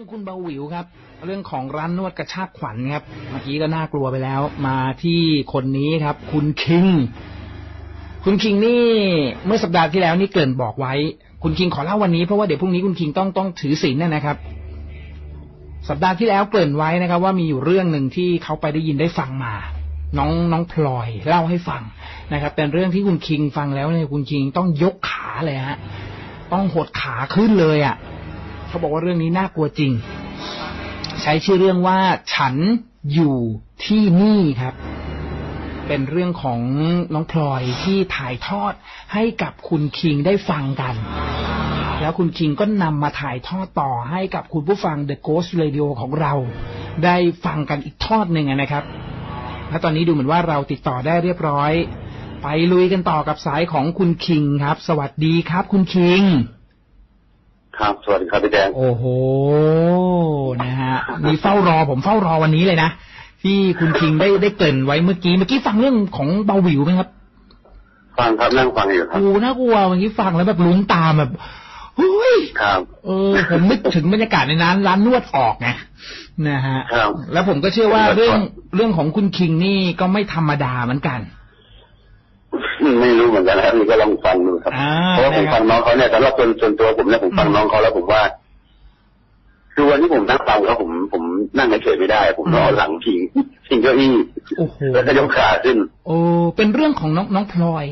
รื่องคุณเบาหวิวครับ เรื่องของร้านนวดกระชากขวัญครับ เมื่อกี้ก็น่ากลัวไปแล้ว มาที่คนนี้ครับ คุณคิง คุณคิงนี่เมื่อสัปดาห์ที่แล้วนี่เกินบอกไว้ คุณคิงขอเล่าวันนี้เพราะว่าเดี๋ยวพรุ่งนี้คุณคิงต้องต้องถือศีลน่นะครับ สัปดาห์ที่แล้วเกินไว้นะครับ ว่ามีอยู่เรื่องหนึ่งที่เขาไปได้ยินได้ฟังมา น้องน้องพลอยเล่าให้ฟังนะครับ เป็นเรื่องที่คุณคิงฟังแล้วเนี่ยคุณคิงต้องยกขาเลยฮะต้องหดขาขึ้นเลยอะ เขาบอกว่าเรื่องนี้น่ากลัวจริง ใช้ชื่อเรื่องว่าฉันอยู่ที่นี่ครับ เป็นเรื่องของน้องพลอยที่ถ่ายทอดให้กับคุณคิงได้ฟังกัน แล้วคุณคิงก็นำมาถ่ายทอดต่อให้กับคุณผู้ฟัง The Ghost Radio ของเรา ได้ฟังกันอีกทอดหนึ่งนะครับและตอนนี้ดูเหมือนว่าเราติดต่อได้เรียบร้อย ไปลุยกันต่อกับสายของคุณคิงครับ สวัสดีครับ คุณคิง ครับสวัสดีครับพี่แดงโอ้โหนะฮะมีเฝ้ารอผมเฝ้ารอวันนี้เลยนะที่คุณคิงได้ได้เกริ่นไว้เมื่อกี้เมื่อกี้ฟังเรื่องของเบาหวิวไหมครับ ฟังครับนั่งฟังอยู่ครับโอ้น่ากลัวเมื่อกี้ฟังแล้วแบบลุ้นตามแบบเฮ้ยครับเออผมนึกถึงบรรยากาศในร้านร้านนวดออกไงนะฮะครับแล้วผมก็เชื่อว่าเรื่องเรื่องของคุณคิงนี่ก็ไม่ธรรมดาเหมือนกัน ไม่รู้เหมือนกันนะครับนี่ก็ลองฟังดูครับอ่าเพราะว่าผมนะครับฟังน้องเขาเนี่ยสำหรับส่วนส่วนตัวผมเนี่ยผมฟังอืมน้องเขาแล้วผมว่า คือวันที่ผมนั่งฟังเขาผมผมนั่งเฉยๆไม่ได้ ผมต้องเอาหลังพิงพิงเก้าอี้โอ้โหแล้วก็ยกขาขึ้น โอ้เป็นเรื่องของน้องน้องพลอย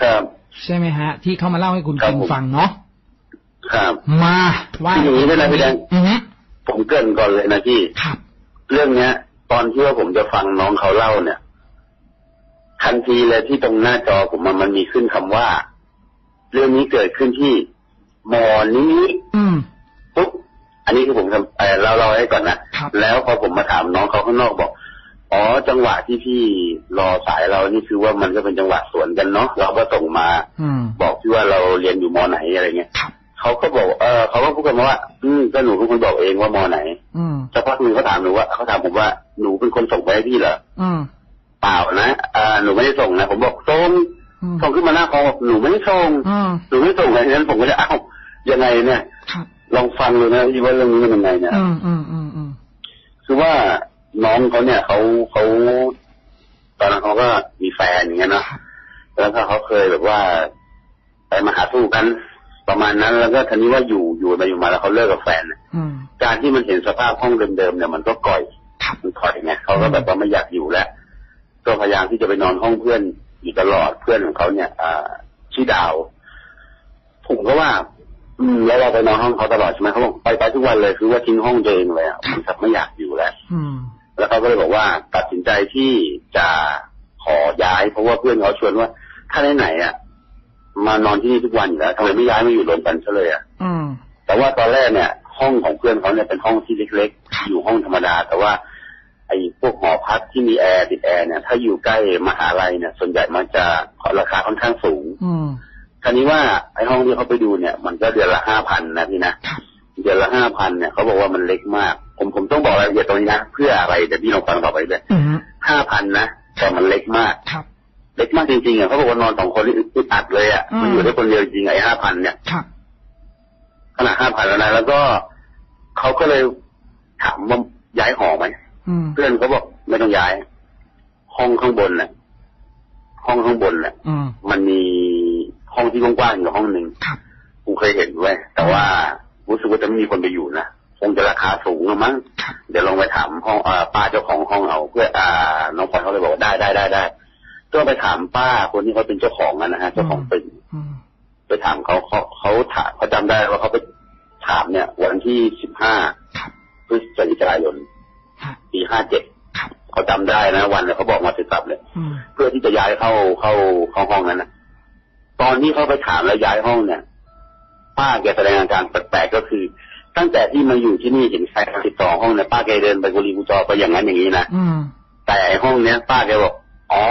ครับ ใช่ไหมฮะ ที่เขามาเล่าให้คุณครับคิงผมฟังเนาะครับ มาว่าคืออย่างนี้ด้วยนะพี่แดงอือฮึผมเกรินก่อนเลยนะพี่ครับ เรื่องเนี้ย ตอนที่ว่าผมจะฟังน้องเขาเล่าเนี่ย ทันทีเลยที่ตรงหน้าจอผมมันมันมีขึ้นคำว่า เรื่องนี้เกิดขึ้นที่มอนี้อืมปุ๊บอันนี้คือผมทำเอ่อเล่าเล่าให้ก่อนนะครับแล้วพอผมมาถามน้องเขาข้างนอกบอกอ๋อจังหวะที่พี่รอสายเรานี่คือว่ามันก็เป็นจังหวะสวนกันเนาะเราก็ส่งมาอืมบอกพี่ว่าเราเรียนอยู่มอไหนอะไรเงี้ยครับเขาก็บอกเออเขาก็พูดกันมาว่า อืมก็หนูเป็นคนบอกเองว่ามอไหนอืมสักพักหนึ่งเขาถามหนูว่าเขาถามผมว่าหนูเป็นคนส่งไปให้พี่เหรออืม เปล่านะอ่าหนูไม่ได้ส่งนะผมบอกส่งอืมส่งขึ้นมาหน้าคอมบอกหนูไม่ได้ส่งอืมหนูไม่ส่งอะไรนั้นผมก็จะอ้าวยังไงเนี่ยครับลองฟังดูนะพี่ว่าเรื่องนี้มันยังไงเนี่ยอืมอืมอืมอืมคือว่าน้องเขาเนี่ยเขาเขาตอนนั้นเขาก็มีแฟนอย่างเงี้ยเนอะแล้วก็เขาเคยแบบว่าไปมาหาสู้กันประมาณนั้น แล้วก็ทีนี้ว่าอยู่อยู่มาอยู่มาแล้วเขาเลิกกับแฟนน่ะอืมการที่มันเห็นสภาพห้องเดิมๆเนี่ยมันก็ก่อยครับมันถอยไงเขาก็แบบว่าไม่อยากอยู่แล้ว ก็พยายามที่จะไปนอนห้องเพื่อนอยู่ตลอดเพื่อนของเขาเนี่ยอ่าชื่อดาว ผมก็ว่า อืมแล้วเราไปนอนห้องเขาตลอดใช่ไหมเขาบอกไปไปทุกวันเลยคือว่าทิ้งห้องตัวเองเลยอะมันแบบไม่อยากอยู่แล้วอืมแล้วเขาก็เลยบอกว่าตัดสินใจที่จะขอย้าย เพราะว่าเพื่อนเขาชวนว่า ถ้าไหนๆอะมานอนที่นี่ทุกวันอยู่แล้วทำไมไม่ย้ายมาอยู่รวมกันซะเลยอะอืมแต่ว่าตอนแรกเนี่ย ห้องของเพื่อนเขาเนี่ยเป็นห้องที่เล็กๆ อยู่ห้องธรรมดา แต่ว่า ไอ้พวกหอพักที่มีแอร์ติดแอร์เนี่ย ถ้าอยู่ใกล้มหาลัยเนี่ย ส่วนใหญ่มันจะราคาค่อนข้างสูง อืมคราวนี้ว่าไอ้ห้องที่เขาไปดูเนี่ย มันก็เดือนละห้าพันนะพี่นะครับเดือนละห้าพันเนี่ยเขาบอกว่ามันเล็กมาก ผมผมต้องบอกรายละเอียดตรงนี้นะเพื่ออะไรเดี๋ยวพี่ลองฟังต่อไปเลยอืมห้าพันนะแต่มันเล็กมากครับเล็กมากจริงๆอะเขาบอกว่านอนสองคนนี่อึดอัดเลยอะอืมมันอยู่ได้คนเดียวจริงๆไอ้ห้าพันเนี่ยครับขนาดห้าพันแล้วนะแล้วก็เขาก็เลยถามว่าย้ายหอไหมอืม เพื่อนเขาบอกไม่ต้องย้าย ห้องข้างบนน่ะ ห้องข้างบนน่ะอืมมันมีห้องที่กว้างๆอยู่ห้องหนึ่งครับกูเคยเห็นด้วยแต่ว่ารู้สึกว่าจะไม่มีคนไปอยู่นะคงจะราคาสูงอะมั้งครับเดี๋ยวลองไปถามห้องเอ่อป้าเจ้าของห้องเอา เพื่ออ่าน้องพลอยเขาเลยบอกว่าได้ได้ได้ได้ก็ไปถามป้าคนที่เขาเป็นเจ้าของอะนะฮะเจ้าของตึกอืมไปถามเขาเขาเขาถามเขาจำได้ว่าเขาไปถามเนี่ย วันที่สิบห้าครับพฤศจิกายนฮะ ปีห้าเจ็ดครับเขาจำได้นะวันเนี่ยเขาบอกมาเสร็จสับเลยอืมเพื่อที่จะย้ายเข้าเข้าเข้าห้องนั้นนะตอนที่เขาไปถามแล้วย้ายห้องเนี่ยป้าแกแสดงอาการแปลกๆก็คือ ตั้งแต่ที่มาอยู่ที่นี่เห็นใครติดต่อห้องเนี่ยป้าแกเดินไปกุลีกุจอไปอย่างนั้นอย่างนี้นะอืมแต่ไอ้ห้องเนี้ย ป้าแกบอกอ๋อ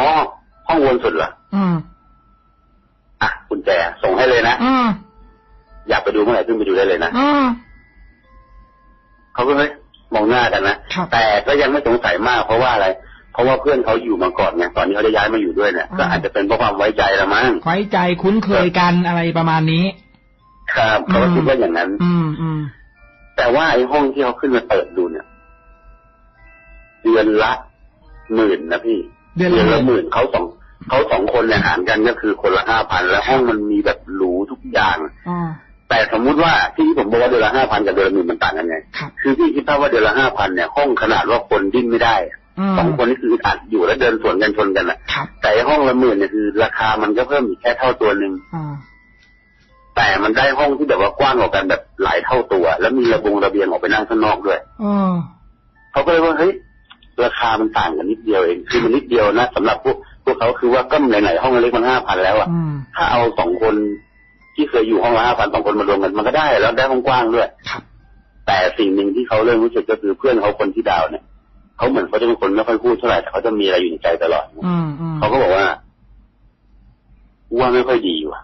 ห้องวนสุดเหรออืมอะกุญแจส่งให้เลยนะอืมอยากไปดูเมื่อไหร่ขึ้นไปดูได้เลยนะอืมเขาก็เฮ้ย มองหน้ากันนะครับแต่ก็ยังไม่สงสัยมากเพราะว่าอะไร เพราะว่าเพื่อนเขาอยู่มาก่อนไงตอนนี้เขาได้ย้ายมาอยู่ด้วยเนี่ยอืมก็อาจจะเป็นเพราะความไว้ใจละมั้งไว้ใจคุ้นเคยกันอะไรประมาณนี้ ครับเขาก็คิดว่าอย่างนั้น อืมอืมแต่ว่าไอ้ห้องที่เขาขึ้นมาเปิดดูเนี่ย เดือนละหมื่นนะพี่ เดือนละละหหมื่นมื่นเขาสองเขาสองคนเนี่ยหารกันก็คือคนละห้าพันแล้วห้องมันมีแบบหรูทุกอย่างอ๋อ แต่สมมุติว่าที่ผมบอกว่าเดือนละห้าพันกับเดือนละหมื่นมันต่างกันไงครับคือพี่คิดภาพว่าเดือนละห้าพันเนี่ยห้องขนาดว่าคนดิ้นไม่ได้อะอืมสองคนนี่คืออึดอัดอยู่แล้วเดินสวนกันชนกันอะครับแต่ไอ้ห้องละหมื่นเนี่ยคือ ราคามันก็เพิ่มอีกแค่เท่าตัวหนึ่งอ่าแต่มันได้ห้องที่แบบว่ากว้างกว่ากันแบบหลายเท่าตัว แล้วมีระบงระเบียงออกไปนั่งข้างนอกด้วยอ๋อเขาก็เลยว่าเฮ้ยราคามันต่างกันนิดเดียวเองคือมันนิดเดียวนะสำหรับพวกพวกเขาคือว่าก็ไหนๆห้องเล็กมันห้าพันแล้วอะอืมถ้าเอาสองคน ที่เคยอยู่ห้องละห้าพันสองคนมารวมกันมันก็ได้แล้วได้ห้องกว้างด้วยครับ แต่สิ่งหนึ่งที่เขาเริ่มรู้สึกก็คือเพื่อนเขาคนที่ดาวเนี่ยเขาเหมือนเขาจะเป็นคนไม่ค่อยพูดเท่าไหร่แต่เขาจะมีอะไรอยู่ในใจตลอดอืมอืมเขาก็บอกว่าว่าไม่ค่อยดีว่ะ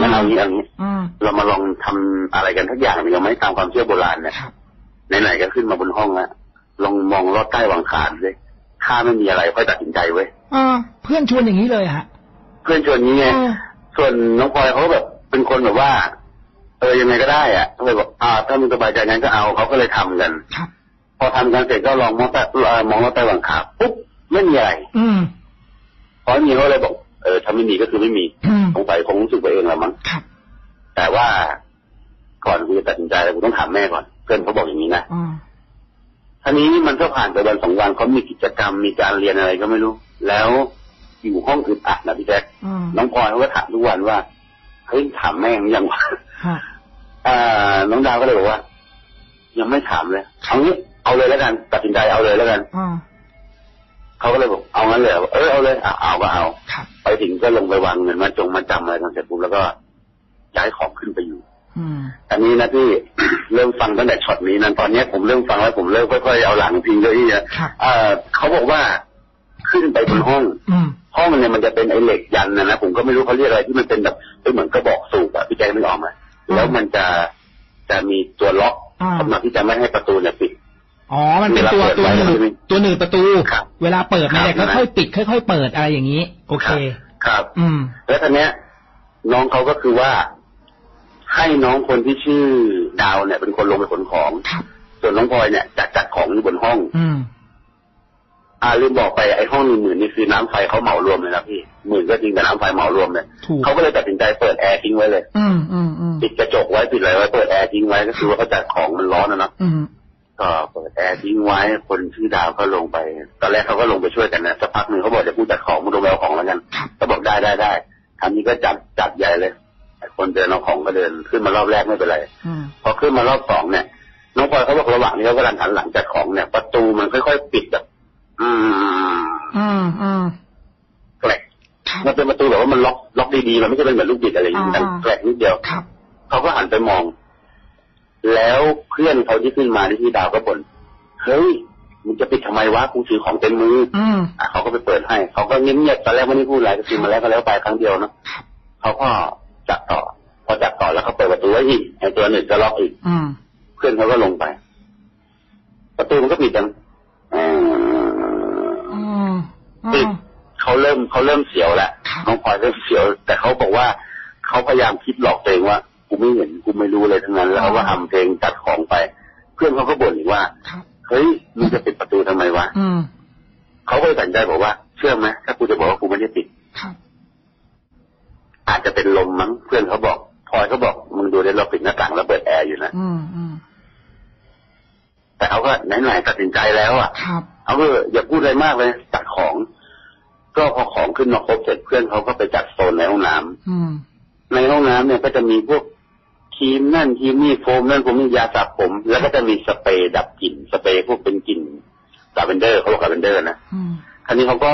งั้นเอางี้เอางี้อืมเรามาลองทำอะไรกันทักอย่างหนึ่งเอาไหมตามความเชื่อโบราณเนี่ยครับไหนๆก็ขึ้นมาบนห้องแล้วลองมองลอดใต้วางขาเลยถ้าไม่มีอะไรค่อยตัดสินใจเว้ยอ่าเพื่อนชวนอย่างนี้เลยฮะ เพื่อนชวนนี้ไงเออส่วนน้องพลอยเขาแบบ เป็นคนแบบว่า เออยังไงก็ได้อะก็เลยบอกอ่าถ้ามึงสบายใจงั้นก็เอาเขาก็เลยทำกันครับ พอทำกันเสร็จก็ลองมองใต้เอ่อมองลอดใต้วางขาปุ๊บไม่มีอะไรอืมพอไม่มีเขาเลยบอกเออถ้าไม่มีก็คือไม่มีอืมสงสัยคงรู้สึกไปเองแหละมั้งครับแต่ว่าก่อนกูจะตัดสินใจกูต้องถามแม่ก่อน เพื่อนเขาบอกอย่างนี้นะอ่าทีนี้มันก็ผ่านไปวันสองวันเขามีกิจกรรมมีการเรียนอะไรก็ไม่รู้ แล้วอยู่ห้องอึดอัดนะพี่แจ๊คอืมน้องพลอยเขาก็ถามทุกวันว่า เฮ้ยถามแม่งยังวะฮะอ่าน้องดาวก็เลยบอกว่า ยังไม่ถามเลยเอางี้เอาเลยแล้วกันตัดสินใจเอาเลยแล้วกันอ่าเขาก็เลยบอกเอางั้นเลยเหรอเออเอาเลยอะเอาก็เอาครับไปถึงก็ลงไปวางเงินมาจงมาจำอะไรกันเสร็จปุ๊บแล้วก็ย้ายของขึ้นไปอยู่อืมอันนี้นะพี่เริ่มฟังตั้งแต่ช็อตนี้นะตอนนี้ผมเริ่มฟังแล้วผมเริ่มค่อยๆเอาหลังพิงเก้าอี้นะครับเอ่อเขาบอกว่าขึ้นไปบนห้องอืม ห้องเนี่ยมันจะเป็นไอ้เหล็กยันนะนะผมก็ไม่รู้เขาเรียกอะไรที่มันเป็นแบบเป็นเหมือนกระบอกสูบอะพี่แจ๊คไม่ออกไหมอืมแล้วมันจะจะมีตัวล็อกอ่าสำหรับที่จะไม่ให้ประตูเนี่ยปิดอ๋อ มันเป็นตัวเวลาเปิดตัวหไว้นืใช่ดไหมตัวหนืดประตูครับเวลาเปิดมันจะครับค่อยๆปิดค่อยๆเปิดอะไรอย่างนี้ โอเค ครับ อืม แล้วทีเนี้ย น้องเขาก็คือว่า ให้น้องคนที่ชื่อดาวเนี่ย เป็นคนลงไปขนของครับส่วนน้องพลอยเนี่ยจัดจัดของอยู่บนห้อง อืม อ่าลืมบอกไปไอ้ห้องหนึ่งหมื่นนี่คือน้ำไฟเขาเหมารวมเลยนะพี่หมื่นก็จริงแต่น้ำไฟเหมารวมเลยถูกเขาก็เลยตัดสินใจเปิดแอร์ทิ้งไว้เลยอืมอืมอืมปิดกระจกไว้ปิดอะไรไว้เปิดแอร์ทิ้งไว้ก็คือว่าเขาจัดของมันร้อนนะเนอะอืมก็เปิดแอร์ทิ้งไว้คนชื่อดาวก็ลงไปตอนแรกเขาก็ลงไปช่วยกันนะสักพักหนึ่งเขาบอกจะพูดจัดของมาดูแลเอาของแล้วกันครับก็บอกได้ได้ได้ทำนี้ก็จัดจัดใหญ่เลยไอ้คนเดินเอาของก็เดินขึ้นมารอบแรกไม่เป็นไรอืมพอขึ้นมารอบสองเนี่ยน้องพลอยเขาบอกระหว่างนี้เขากำลังหันหลังจัดของเนี่ย ประตูมันค่อยๆปิดแบบ อืมอืมอืมแกลกครับมันเป็นประตูแบบว่ามันล็อกล็อกดีๆมันไม่ใช่เป็นเหมือนลูกบิดอะไรอย่างนี้อ่าดังแกลกนิดเดียวครับเขาก็หันไปมอง แล้วเพื่อนเขาที่ขึ้นมาที่พี่ดาวก็บ่นเฮ้ยมึงจะปิดทำไมวะกูถือของเต็มมืออืมอะเขาก็ไปเปิดให้ เขาก็เงียบๆตอนแรกไม่ได้พูดอะไรก็คือมาแล้วก็แล้วไปครั้งเดียวเนาะครับเขาก็จัดต่อ พอจัดต่อแล้วเขาเปิดประตูไว้อีกไอ้ตัวหนึ่งจะล็อกอีกอืมเพื่อนเขาก็ลงไป ประตูมันก็ปิดจังเอ่ออื มอืปิดมเขาเริ่มเขาเริ่มเสียวแล้วครับน้องพลอยเริ่มเสียว แต่เขาบอกว่าเขาพยายามคิดหลอกตัวเองว่ากูไม่เห็นกูไม่รู้เลยทั้งนั้น แล้วเขาก็ทำเพลงจัดของไป เพื่อนเขาก็บ่นอีกว่าครับเฮ้ยมึงจะปิดประตูทำไมวะอืมเขาก็เลยตัดสินใจบอกว่าเชื่อไหมถ้ากูจะบอกว่ากูไม่ได้ปิดครับอาจจะเป็นลมมั้งเพื่อนเขาบอกพลอยเขาบอกมึงดูได้เราปิดหน้าต่างแล้วเปิดแอร์อยู่นะอืมอืมแต่เขาก็ไหนๆตัดสินใจแล้วอะครับ เอาเถอะอย่าพูดอะไรมากเลยจัดของ ก็พอของขึ้นมาครบเสร็จเพื่อนเขาก็ไปจัดโซนในห้องน้ำอืมในห้องน้ำเนี่ยก็จะมีพวกครีมนั่นครีมนี่โฟมนั่นโฟมนี่ยาสระผม แล้วก็จะมีสเปรย์ดับกลิ่นสเปรย์พวกเป็นกลิ่นลาเวนเดอร์เขาบอกลาเวนเดอร์นะอืมคราวนี้เขาก็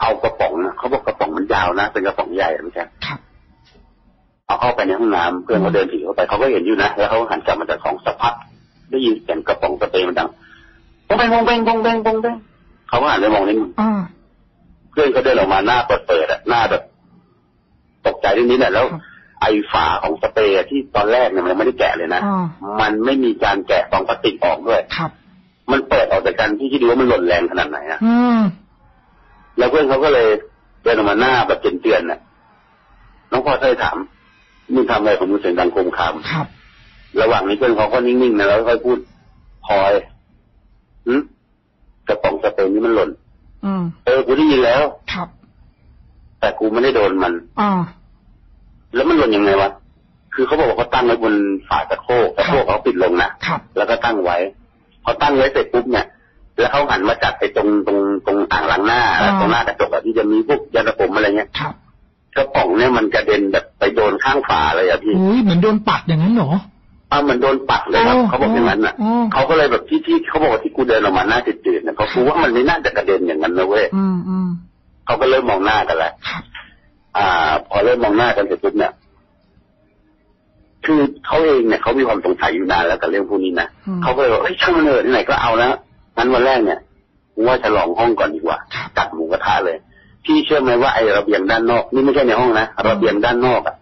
เอากระป๋องนะเขาบอกกระป๋องมันยาวนะเป็นกระป๋องใหญ่นะไม่ใช่ครับเอาเข้าไปในห้องน้ำเพื่อนเขาเดินถือเข้าไปเขาก็เห็นอยู่นะแล้วเขาหันกลับมาจากของสักพักได้ยินเสียงกระป๋องสเปรย์มันดังป งเป้งปงเป้งปงเป้งปงเป้งเขาก็หันไปมองนิดนึงเพื่อนเขาเดินออกมาหน้าเปิดๆอะหน้าแบบตกใจนิดนิดๆอะแล้ว ไอฝาของสเปรย์ที่ตอนแรกเนี่ยมันไม่ได้แกะเลยนะมันไม่มีการแกะซองพลาสติกออกด้วยครับ มันเปิดออกจากกันที่คิดดูว่ามันหล่นแรงขนาดไหนอะแล้วเพื่อนเขาก็เลยเดินออกมาหน้าแบบเตือนๆน่ะ น้องพ่อเคยถามมึงทำอะไรของมึงเสียงดังโคมคามครับ ระหว่างนี้เพื่อนเขาก็นิ่งๆนะแล้วค่อยพูดพลอย หืกระป๋องสเปรย์นี้มันหล่นอืมเออ กูได้ยินแล้ว ครับ แต่กูไม่ได้โดนมันอ่าแล้วมันหล่นยังไงวะ คือเขาบอกว่าเขาตั้งไว้บนฝาตะโครกตะโครกเขาปิดลงนะครับแล้วก็ตั้งไว้พอตั้งไว้เสร็จปุ๊บเนี่ย แล้วเขาหันมาจัดไปตรงตรงตรงอ่างล้างหน้าอ่าตรงหน้ากระจกอะที่จะมีพวกยาสระผมอะไรเงี้ยครับกระป๋องเนี่ยมันกระเด็นแบบไปโดนข้างฝาเลยอะพี่อุ้ยเหมือนโดนปัดอย่างนั้นเหรอ อ้าวมันโดนปัดเลยครับโอ้เขาบอกอย่างนั้นน่ะโอ้เขาก็เลยแบบที่ที่เขาบอกว่าที่กูเดินออกมาหน้าจืดๆเนี่ยเขาคูว่ามันไม่น่าจะกระเด็นอย่างนั้นนะเว้ยอืมอืมเขาก็เริ่มมองหน้ากันแล้วครับอ่า พอเริ่มมองหน้ากันเสร็จปุ๊บเนี่ยคือเขาเองเนี่ยเขามีความสงสัยอยู่นานแล้วกับเรื่องพวกนี้นะอืมเขาก็เลยบอกเฮ้ยช่างมันเถอะที่ไหนก็เอาแล้วงั้นวันแรกเนี่ยกูว่าจะลองห้องก่อนดีกว่าครับจัดหมูกระทะเลยพี่เชื่อไหมว่าไอ้ระเบียงด้านนอก นี่ไม่ใช่ในห้องนะระเบียงด้านนอกอะ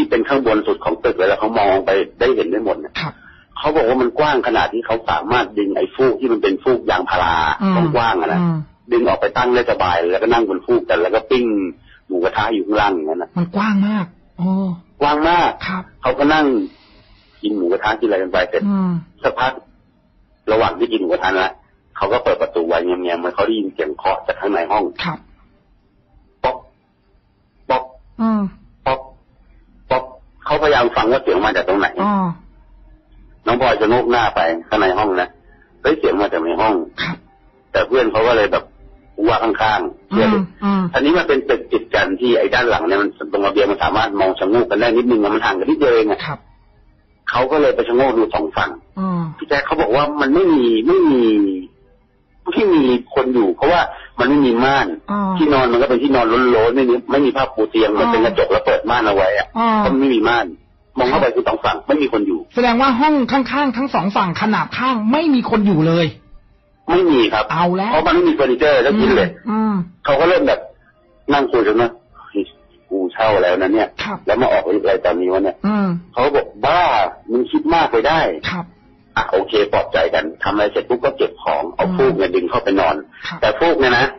ที่เป็นข้างบนสุดของตึกเลยแล้วเขามองไปได้เห็นได้หมดเนี่ยครับเขาบอกว่ามันกว้างขนาดที่เขาสามารถดึงไอ้ฟูกที่มันเป็นฟูกยางพาราอืมกว้างๆอะนะอืมดึงออกไปตั้งได้สบายเลยแล้วก็นั่งบนฟูกกันแล้วก็ปิ้งหมูกระทะอยู่ข้างล่างอย่างนั้นนะมันกว้างมากโอ้กว้างมากครับเขาก็นั่งกินหมูกระทะกินอะไรกันไปเสร็จอืมสักพักระหว่างที่กินหมูกระทะนะเขาก็เปิดประตูไว้เงียบๆเหมันเขาได้ยินเสียงเคาะจากข้างในห้องครับป๊อกป๊อกอืมป๊อกป๊อกเขา พยายามฟังว่าเสียงมาจากตรงไหนอ๋อน้องพลอยจะโงกหน้าไปข้างในห้องนะเฮ้ยเสียงมาจากในห้องครับแต่เพื่อนเขาก็เลยแบบว่าข้างๆอืเพื่อนมอืมอันนี้มันเป็นตึกติดกันที่ไอ้ด้านหลังเนี่ยมันตรงระเบียงมันสามารถมองชะโงกกันได้นิดนึงอะมันห่างกันนิดเดียวเองอะครับเขาก็เลยไปชะโงกดูสองฝั่งอืมพี่แจ๊คเขาบอกว่ามันไม่มีไม่มี ไม่มีคนอยู่ เพราะว่ามันไม่มีม่านอ๋อที่นอนมันก็เป็นที่นอนโล้นๆไม่มีไม่มีผ้าปูเตียงมันเป็นอ๋อกระจกแล้วเปิดม่านเอาไว้อะอ๋อเพราะมันไม่มีม่าน มองเข้าไปคือสองฝั่งไม่มีคนอยู่ แสดงว่าห้องข้างๆทั้งสองฝั่งขนาบข้างไม่มีคนอยู่เลย ไม่มีครับเอาแล้วเพราะมันไม่มีเฟอร์นิเจอร์แล้วกินเลยอืมเขาก็เริ่มแบบนั่งคุยกันว่าเฮ้ยกูเช่าแล้วนะเนี่ยครับแล้วมาออกอะไรตอนนี้วะเนี่ยอืมเขาบอกบ้ามึงคิดมากไปได้ครับ อะโอเคปลอบใจกันทำอะไรเสร็จปุ๊บก็เก็บของเอาอืมฟูกเนี่ยดึงเข้าไปนอนครับแต่ฟูกเนี่ยนะ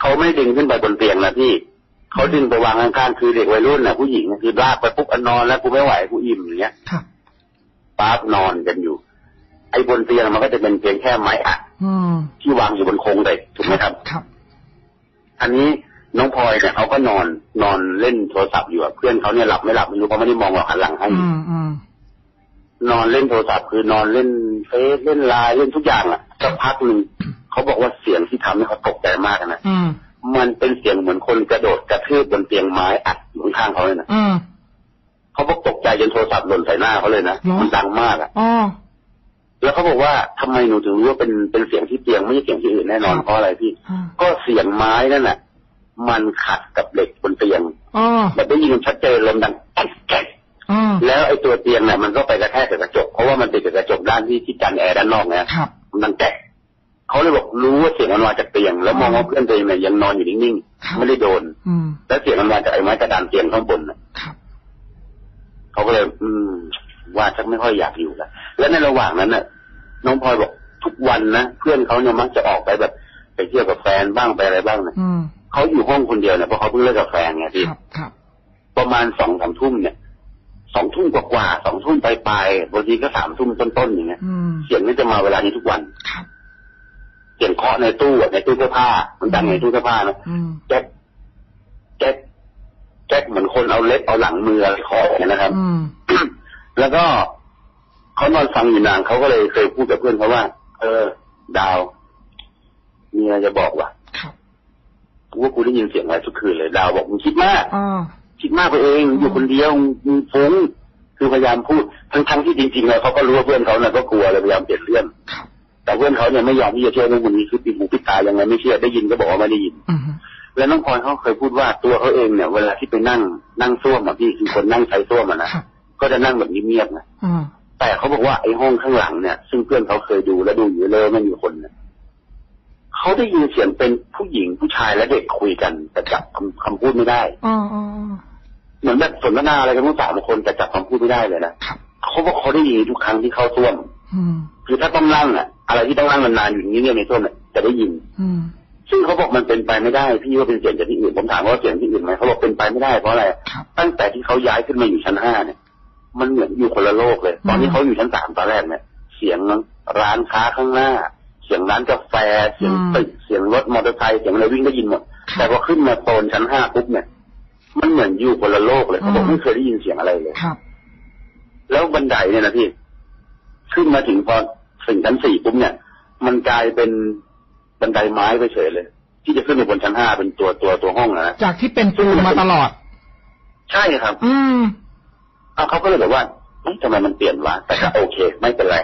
เขาไม่ดึงขึ้นไปบนเตียงนะพี่เขาดึงไปวางข้างๆคือเด็กวัยรุ่นนะผู้หญิงนะคือลากไปปุ๊บอะนอนแล้วกูไม่ไหวกูอิ่มอย่างเงี้ยครับป๊าบนอนกันอยู่ ไอ้บนเตียงมันก็จะเป็นเพียงแค่ไม้อัดอืมที่วางอยู่บนโครงเหล็กถูกไหมครับครับ อันนี้น้องพลอยเนี่ยเขาก็นอนนอนเล่นโทรศัพท์อยู่อะเพื่อนเขาเนี่ยหลับไม่หลับไม่รู้เพราะไม่ได้มองหรอกหันหลังให้อืมอืม นอนเล่นโทรศัพท์คือนอนเล่นเฟซเล่นไลน์เล่นทุกอย่างอะสักพักหนึ่งเขาบอกว่าเสียงที่ทำให้เขาตกใจมากนะอืมมันเป็นเสียงเหมือนคนกระโดดกระทืบบนเตียงไม้อัดอยู่ข้างๆเขาเลยนะอืมเขาบอกตกใจจนโทรศัพท์หล่นใส่หน้าเขาเลยนะเหรอมันดังมากอะอ๋อแล้วเขาบอกว่าทำไมหนูถึงรู้ว่าเป็นเป็นเสียงที่เตียงไม่ใช่เสียงที่อื่นแน่นอนครับเพราะอะไรพี่อืมก็เสียงไม้นั่นแหละมันขัดกับเหล็กบนเตียงอ๋อแบบได้ยินชัดเจนลมดังแก๊ก แก๊กอ๋อแล้วไอ้ตัวเตียงเนี่ยมันก็ไปกระแทกกับกระจก เพราะว่ามันติดกับกระจกด้านที่ที่กันแอร์ด้านนอกเนี่ยครับมันดังแก๊กเขาเลยบอกรู้ว่าเสียงมันมาจากเตียง แล้วมองว่าเพื่อนตัวเองเนี่ยยังนอนอยู่นิ่งครับๆไม่ได้โดนอืมแล้วเสียงมันมาจากไอ้ไม้กระดานเตียงข้างบนน่ะครับเขาก็เลย อืม ว่าชักไม่ค่อยอยากอยู่แล้วแล้วในระหว่างนั้นน่ะ น้องพลอยบอกทุกวันนะเพื่อนเขาเนี่ยมักจะออกไปแบบไปเที่ยวกับแฟนบ้างไปอะไรบ้างนะอืมเขาอยู่ห้องคนเดียวเนี่ยเพราะเขาเพิ่งเลิกกับแฟนไงพี่ครับครับประมาณสองสามทุ่มเนี่ย สองทุ่มกว่าๆสองทุ่มปลายๆบางทีก็สามทุ่มต้นๆอย่างเงี้ยอืมเสียงนี่จะมาเวลานี้ทุกวันครับเสียงเคาะในตู้อะในตู้เสื้อผ้า มันดังในตู้เสื้อผ้านะอืมแจ๊กแจ๊กแจ๊กเหมือนคนเอาเล็บเอาหลังมืออะไรเคาะอย่างเงี้ยนะครับอืมแล้วก็เขานอนฟังอยู่นานเขาก็เลยเคยพูดกับเพื่อนเขาว่า เออ ดาวมีอะไรจะบอกว่ะครับกูว่ากูได้ยินเสียงอะไรทุกคืนเลย ดาวบอกมึงคิดมากอ๋อ คิดมากไปเอง อยู่คนเดียวมึงฟุ้งคือพยายามพูดทั้งทั้งๆที่จริงๆแล้วเขาก็รู้ว่าเพื่อนเขาเนี่ยก็กลัวเลยพยายามเปลี่ยนเรื่องครับแต่เพื่อนเขาเนี่ยไม่ยอมที่จะเชื่อเรื่องพวกนี้คือปิดหูปิดตายังไงไม่เชื่อได้ยินก็บอกว่าไม่ได้ยินอืมแล้วน้องพลอยเขาเคยพูดว่าตัวเขาเองเนี่ย เวลาที่ไปนั่งนั่งส้วมอะพี่คือคนนั่งใช้ส้วมอะนะครับก็จะนั่งแบบเงียบๆนะอืมแต่เขาบอกว่าไอ้ห้องข้างหลังเนี่ย ซึ่งเพื่อนเขาเคยดูแล้วดูอยู่เลยไม่มีคนเนี่ย เขาได้ยินเสียงเป็นผู้หญิงผู้ชายและเด็กคุยกัน แต่จับคำคำพูดไม่ได้อ๋ออ๋อเหมือนแบบสนทนาอะไรกันทั้งสามคนแต่จับคำพูดไม่ได้เลยนะครับเขาบอกเขาได้ยินทุกครั้งที่เข้าส้วมอืมคือถ้าต้องนั่งอะอะไรที่ต้องนั่งนานๆอยู่อย่างนี้เนี่ยในส้วมเนี่ยจะได้ยิน อืมซึ่งเขาบอกมันเป็นไปไม่ได้พี่ว่าเป็นเสียงจากที่อื่นผมถามว่าเสียงที่อื่นไหมเขาบอกเป็นไปไม่ได้เพราะอะไรครับตั้งแต่ที่เขาย้ายขึ้นมาอยู่ชั้นห้าเนี่ย มันเหมือนอยู่คนละโลกเลย ตอนที่เขาอยู่ชั้นสามตอนแรกเนี่ยเสียงร้านค้าข้างหน้า เสียงร้านกาแฟเสียงตึกเสียงรถมอเตอร์ไซค์เสียงอะไรวิ่งได้ยินหมด แต่พอขึ้นมาโซนชั้นห้าปุ๊บเนี่ย มันเหมือนอยู่คนละโลกเลยเขาบอกไม่เคยได้ยินเสียงอะไรเลยครับ แล้วบันไดเนี่ยนะพี่ ขึ้นมาถึงพอถึงชั้นสี่ปุ๊บเนี่ย มันกลายเป็นบันไดไม้ไปเฉยเลย ที่จะขึ้นไปบนชั้นห้าเป็นตัวตัวตัวห้องนะจากที่เป็นปูนมาตลอด ใช่ครับ อืมเอาเขาก็เลยแบบว่าเอ๊ะทำไมมันเปลี่ยนวะแต่ก็โอเค ไม่เป็นไร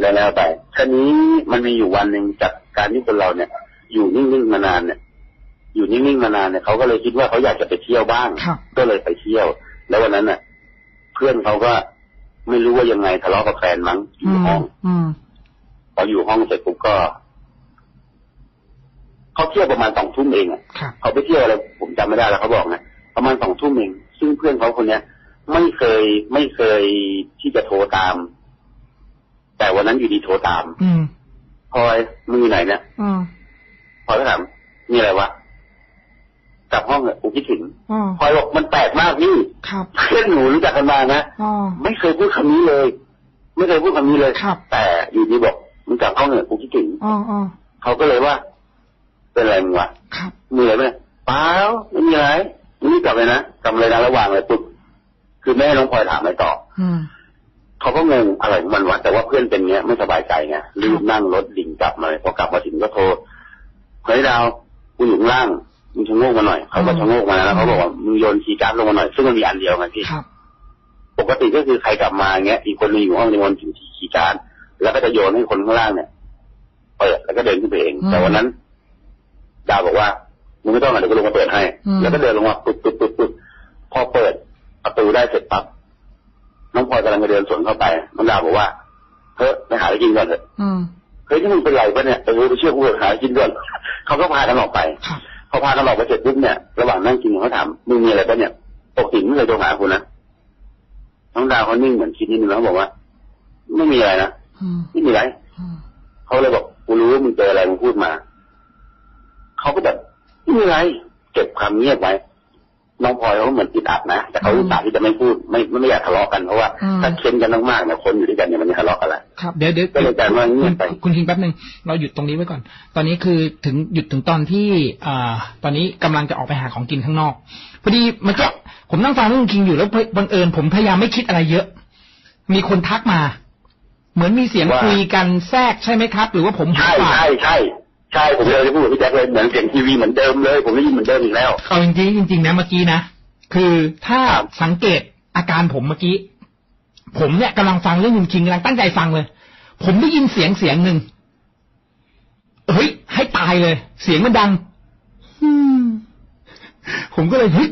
แล้วแล้วไปทีนี้มันมีอยู่วันหนึ่งจากการที่คนเราเนี่ย อยู่นิ่งๆมานานเนี่ย อยู่นิ่งๆมานานเนี่ยเขาก็เลยคิดว่าเขาอยากจะไปเที่ยวบ้างครับก็เลยไปเที่ยว แล้ววันนั้นเนี่ยเพื่อนเขาก็ไม่รู้ว่ายังไงทะเลาะกับแฟนมั้งออืยู่มห้องอืมพออยู่ห้องเสร็จปุ๊บก็เขาเที่ยวประมาณสองทุ่มเองอะครับเขาไปเที่ยวอะไรผมจำไม่ได้แล้วเขาบอกนะประมาณสองทุ่มเองซึ่งเพื่อนเขาคนเนี้ยไม่เคยไม่เคยที่จะโทรตาม แต่วันนั้นอยู่ดีโทรตาม อืมพลอยมึงอยู่ไหนเนี่ยอืมพลอยก็ถามมีอะไรวะกลับห้องเถอะกูคิดถึงอ๋อพลอยบอกมันแปลกมากนี่ครับเพื่อนหนูรู้จักกันมานะอ๋อไม่เคยพูดคำนี้เลย ไม่เคยพูดคำนี้เลยครับแต่อยู่ดีบอกมึงกลับห้องเถอะกูคิดถึงอ๋ออ๋อเขาก็เลยว่า เป็นอะไรมึงวะครับเหนื่อยไหมเปล่าไม่มีอะไรมึงรีบกลับเลยนะกลับเลยนะระหว่างเลยปุ๊บคือแม่ให้น้องพลอยถามอะไรต่ออืม เขาก็งงอะไรของมันวะแต่ว่าเพื่อนเป็นเงี้ยไม่สบายใจไงรีบนั่งรถดิ่งกลับมาเลยพอกลับมาถึงก็โทรเฮ้ยดาวกูอยู่ข้างล่างมึงชะโงกมาหน่อยเขาก็ชะโงกมาแล้วเขาบอกว่ามึงโยนคีย์การ์ดลงมาหน่อยซึ่งมันมีอันเดียวไงพี่ครับปกติก็คือใครกลับมาเงี้ยอีกคนหนึ่งอยู่ห้องในวันถึงคีย์การ์ดแล้วก็จะโยนให้คนข้างล่างเนี่ยเปิดแล้วก็เดินขึ้นไปเองอืมแต่วันนั้นดาวบอกว่ามึงไม่ต้องอะเดี๋ยวกูลงมาเปิดให้อืมแล้วก็เดินลงมาปุ๊บปุ๊บปุ๊บปุ๊บพอเปิดประตูได้เสร็จปั๊บ น้องพลอยกำลังจะเดินสวนเข้าไปน้องดาวบอกว่าเฮ้ยไปหาอะไรกินก่อนเถอะอืมเฮ้ยนี่มึงเป็นไรปะเนี่ยเออไปเชื่อกูเถอะหาอะไรกินก่อนเขาก็พากันออกไปครับพอพากันออกไปเสร็จปุ๊บเนี่ยระหว่างนั่งกินเขาถามมึงมีอะไรปะเนี่ยปกติไม่เคยโทรหาคุณนะน้องดาวเขานิ่งเหมือนคิดนิดนึงแล้วเขาบอกว่า ไม่มีอะไรนะอืมไม่มีอะไรอืมเขาเลยบอกกูรู้ว่ามึงเจออะไรมึงพูดมาเขาก็แบบไม่มีอะไร เก็บความเงียบไว้ น้องพลอยเขาเหมือนติดอัดนะแต่เขาอุตส่าห์ที่จะไม่พูดไม่ไม่อยากทะเลาะกันเพราะว่าถ้าเค้นกันมากๆเนี่ยคนอยู่ด้วยกันเนี่ยมันจะทะเลาะกันแหละครับเดี๋ยวเดี๋ยวก็เลยกลายว่าเงียบไปคุณคุณคิงแป๊บหนึ่งเราหยุดตรงนี้ไว้ก่อน ตอนนี้คือถึงหยุดถึงตอนที่อ่าตอนนี้กำลังจะออกไปหาของกินข้างนอกพอดีเมื่อกี้ผมนั่งฟังเรื่องคุณคิงอยู่แล้วบังเอิญผมพยายามไม่คิดอะไรเยอะ มีคนทักมา เหมือนมีเสียงว่าคุยกันแทรกใช่ไหมครับ หรือว่าผมหูใช่ฝาดใช่ใช่ ใช่ผมเลยจะพูดกับพี่แจ็คเลยเหมือนเสียงทีวีเหมือนเดิมเลย ผมได้ยินเหมือนเดิมอีกแล้วเอาจริงๆจริงๆนะเมื่อกี้นะคือถ้าครับสังเกตอาการผมเมื่อกี้ ผมเนี่ยกำลังฟังเรื่องคุณคิงกำลังตั้งใจฟังเลย ผมได้ยินเสียงเสียงหนึ่งเฮ้ยให้ตายเลย เสียงมันดังอืมผมก็เลยเฮ้ย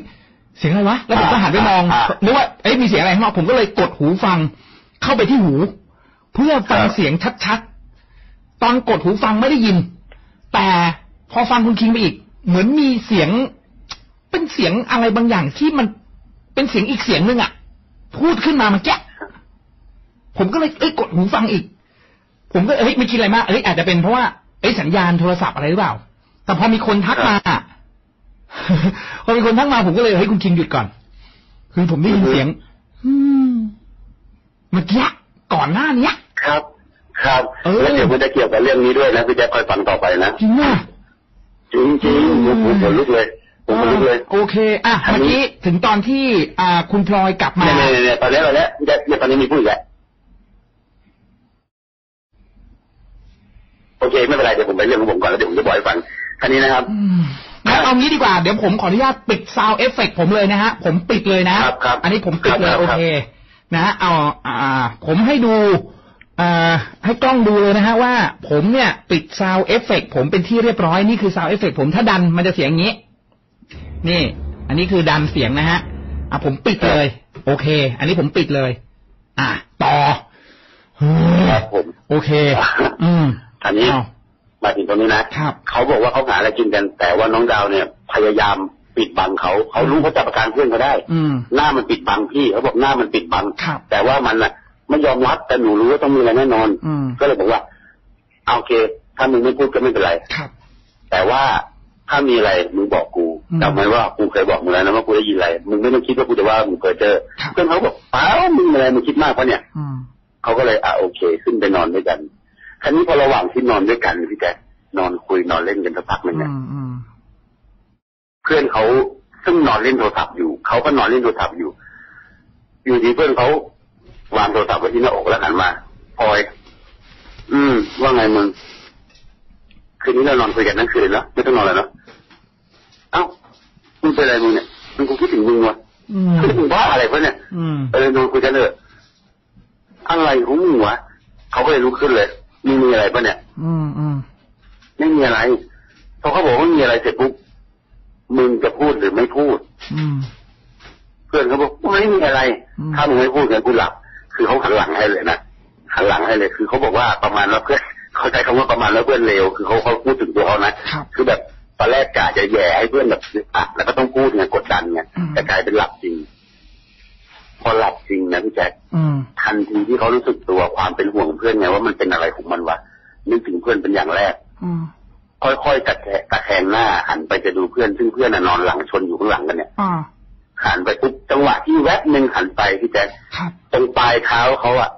เสียงอะไรวะแล้วผมก็หันไปมองอ่านึกว่าเอ้ยมีเสียงอะไรข้างนอกผมก็เลยกดหูฟัง เข้าไปที่หู เพื่อฟังครับเสียงชัดๆตอนกดหูฟังไม่ได้ยิน แต่พอฟังคุณคิงไปอีก เหมือนมีเสียง เป็นเสียงอะไรบางอย่างที่มันเป็นเสียงอีกเสียงหนึ่งอะพูดขึ้นมาเมื่อกี้ผมก็เลยเอ้ยกดหูฟังอีก ผมก็เอ้ยไม่คิดอะไรมากเอ้ยอาจจะเป็นเพราะว่าเอ้ยสัญญาณโทรศัพท์อะไรหรือเปล่า แต่พอมีคนทักมาพอมีคนทักมาผมก็เลยเฮ้ยคุณคิงหยุดก่อน คือผมได้ยินเสียงอืมเมื่อกี้ก่อนหน้าเนี้ยครับ ครับเออแล้วเดี๋ยวมันจะเกี่ยวกับเรื่องนี้ด้วยนะพี่แจ็คคอยฟังต่อไปนะจริงอะจริงจริงๆผมผมขนลุกเลยผมขนลุกเลย โอเค อะอันเมื่อนี้กี้ถึงตอนที่อ่าคุณพลอยกลับมาเนี่ยเนี่ยเนี่ยตอนนี้ตอนนี้พี่แจ็คเนี่ยตอนนี้มีผู้อีกแล้วโอเคไม่เป็นไรเดี๋ยวผมไปเรื่องของผมก่อนแล้วเดี๋ยวผมจะบอกให้ฟังท่านี้นะครับอืมงั้นเอางี้ดีกว่าเดี๋ยวผมขออนุญาตปิด sound effect ผมเลยนะฮะ ผมปิดเลยนะครับครับอันนี้ผมปิดเลยครับโอครับเค นะเอาอ่า ผมให้ดูอ่า ให้กล้องดูเลยนะฮะว่า ผมเนี่ย ปิด sound effect ผมเป็นที่เรียบร้อยนี่คือ sound effect ผมถ้าดันมันจะเสียงอย่างนี้ นี่ อันนี้คือดันเสียงนะฮะอะผมปิดเลย โอเค อันนี้ผมปิดเลย อะต่อเฮ้ยครับผมโอเค อืมอันนี้เอามาถึงตรงนี้นะครับเขาบอกว่าเขาหาอะไรกินกัน แต่ว่าน้องดาวเนี่ย พยายามปิดบังเขา เขารู้เขาจับประการเพื่อนเขาได้อืมหน้ามันปิดบังพี่เขาบอกหน้ามันปิดบังครับแต่ว่ามันน่ะ ไม่ยอมรับแต่หนูรู้ว่าต้องมีอะไรแน่นอนอืมก็เลยบอกว่าเอาโอเค ถ้ามึงไม่พูดก็ไม่เป็นไรครับ แต่ว่าถ้ามีอะไรมึงบอกกูอืมจำไว้ว่ากูเคยบอกมึงแล้วนะว่ากูได้ยินอะไรมึงไม่ต้องคิดว่ากูจะว่ามึงเคยเจอครับเพื่อนเขาบอกเปล่ามึงอะไรมึงคิดมากปะเนี่ยอืมเขาก็เลยอะโอเค ขึ้นไปนอนด้วยกันครั้นี้พอระหว่างที่นอนด้วยกันพี่แจ๊คนอนคุยนอนเล่นกันสักพักหนึ่งอืเนี่ยมอืมเพื่อนเขาซึ่งนอนเล่นโทรศัพท์อยู่เขาก็นอนเล่นโทรศัพท์อยู่ อยู่ดีเพื่อนเขา วางโทรศัพท์ไว้ที่หน้าอกแล้วหันมาพลอย อืม ว่าไงมึง คืนนี้เรานอนคุยกันทั้งคืนแล้ว ไม่ต้องนอนแล้วเนาะเอ้ามึงเป็นอะไรมึงเนี่ยมึงกูคิดถึงมึงวะอืมคิดถึงบ้าอะไรวะเนี่ยอืมเออนอนคุยกันเถอะอะไรของมึงวะเขาก็เลยลุกขึ้นเลยมึงมีอะไรปะเนี่ย อืมอืมไม่มีอะไรพอเขาบอกว่าไม่มีอะไรเสร็จปุ๊บมึงจะพูดหรือไม่พูด อืมเพื่อนเขาบอกไม่มีอะไรอืมถ้ามึงไม่พูดกันกูหลับ คือเขาหันหลังให้เลยนะหันหลังให้เลย คือเขาบอกว่าประมาณว่าเพื่อนเขาใช้คำว่าประมาณว่าเพื่อนเลวคือเขาเขาพูดถึงตัวเขานะครับคือแบบตอนแรกกะจะแย่ให้เพื่อนแบบอะแล้วก็ต้องพูดไงกดดันไงอืมแต่กลายเป็นหลับจริง พอหลับจริงนะพี่แจ๊คอืมทันทีที่เขารู้สึกตัวความเป็นห่วงเพื่อนไงว่ามันเป็นอะไรของมันวะนึกถึงเพื่อนเป็นอย่างแรกอืมค่อยๆตะแคงตะแคงหน้าหันไปจะดูเพื่อนซึ่งเพื่อนน่ะนอนหลังชนอยู่ข้างหลังกันเนี่ยอ่า หันไปปุ๊บจังหวะที่แวบหนึ่งหันไปพี่แจ๊คครับตรงปลายเท้าเขาอะ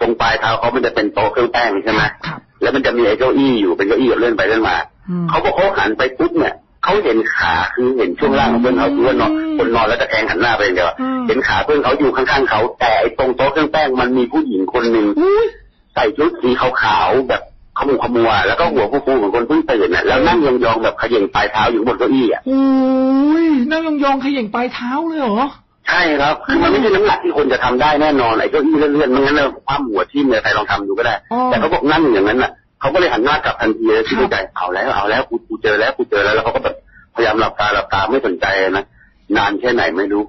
ตรงปลายเท้าเขามันจะเป็นโต๊ะเครื่องแป้งใช่ไหมครับแล้วมันจะมีไอ้เก้าอี้อยู่เป็นเก้าอี้เลื่อนไปเลื่อนมาอืมเขาบอกเขาหันไปปุ๊บเนี่ยเขาเห็นขาคือเห็นช่วงล่างของเพื่อนเขาคือว่านอนคนนอนแล้วตะแคงหันหน้าไปอย่างเดียวอืมเห็นขาเพื่อนเขาอยู่ข้างๆเขาแต่ไอ้ตรงโต๊ะเครื่องแป้งมันมีผู้หญิงคนหนึ่งอุ้ยใส่ชุดสีขาวๆแบบ ขมุขมัวแล้วก็หัวฟูๆเหมือนคนเพิ่งตื่นน่ะแล้วนั่งยองๆแบบเขย่งปลายเท้าอยู่บนเก้าอี้อะอุ้ยนั่งยองๆเขย่งปลายเท้าเลยเหรอใช่ครับคือมันไม่ใช่น้ำหนักที่คนจะทำได้แน่นอนไอ้เก้าอี้เลื่อนๆไม่งั้นเราคว่ำหัวทิ่มเลยใครลองทำดูก็ได้อ๋อแต่เขาบอกนั่งอย่างนั้นน่ะเขาก็เลยหันหน้ากลับทันทีเลยคิดในใจเอาแล้วเอาแล้วกูกูเจอแล้วกูเจอแล้วแล้วเขาก็แบบพยายามหลับตาหลับตาไม่สนใจนะนานแค่ไหนไม่รู้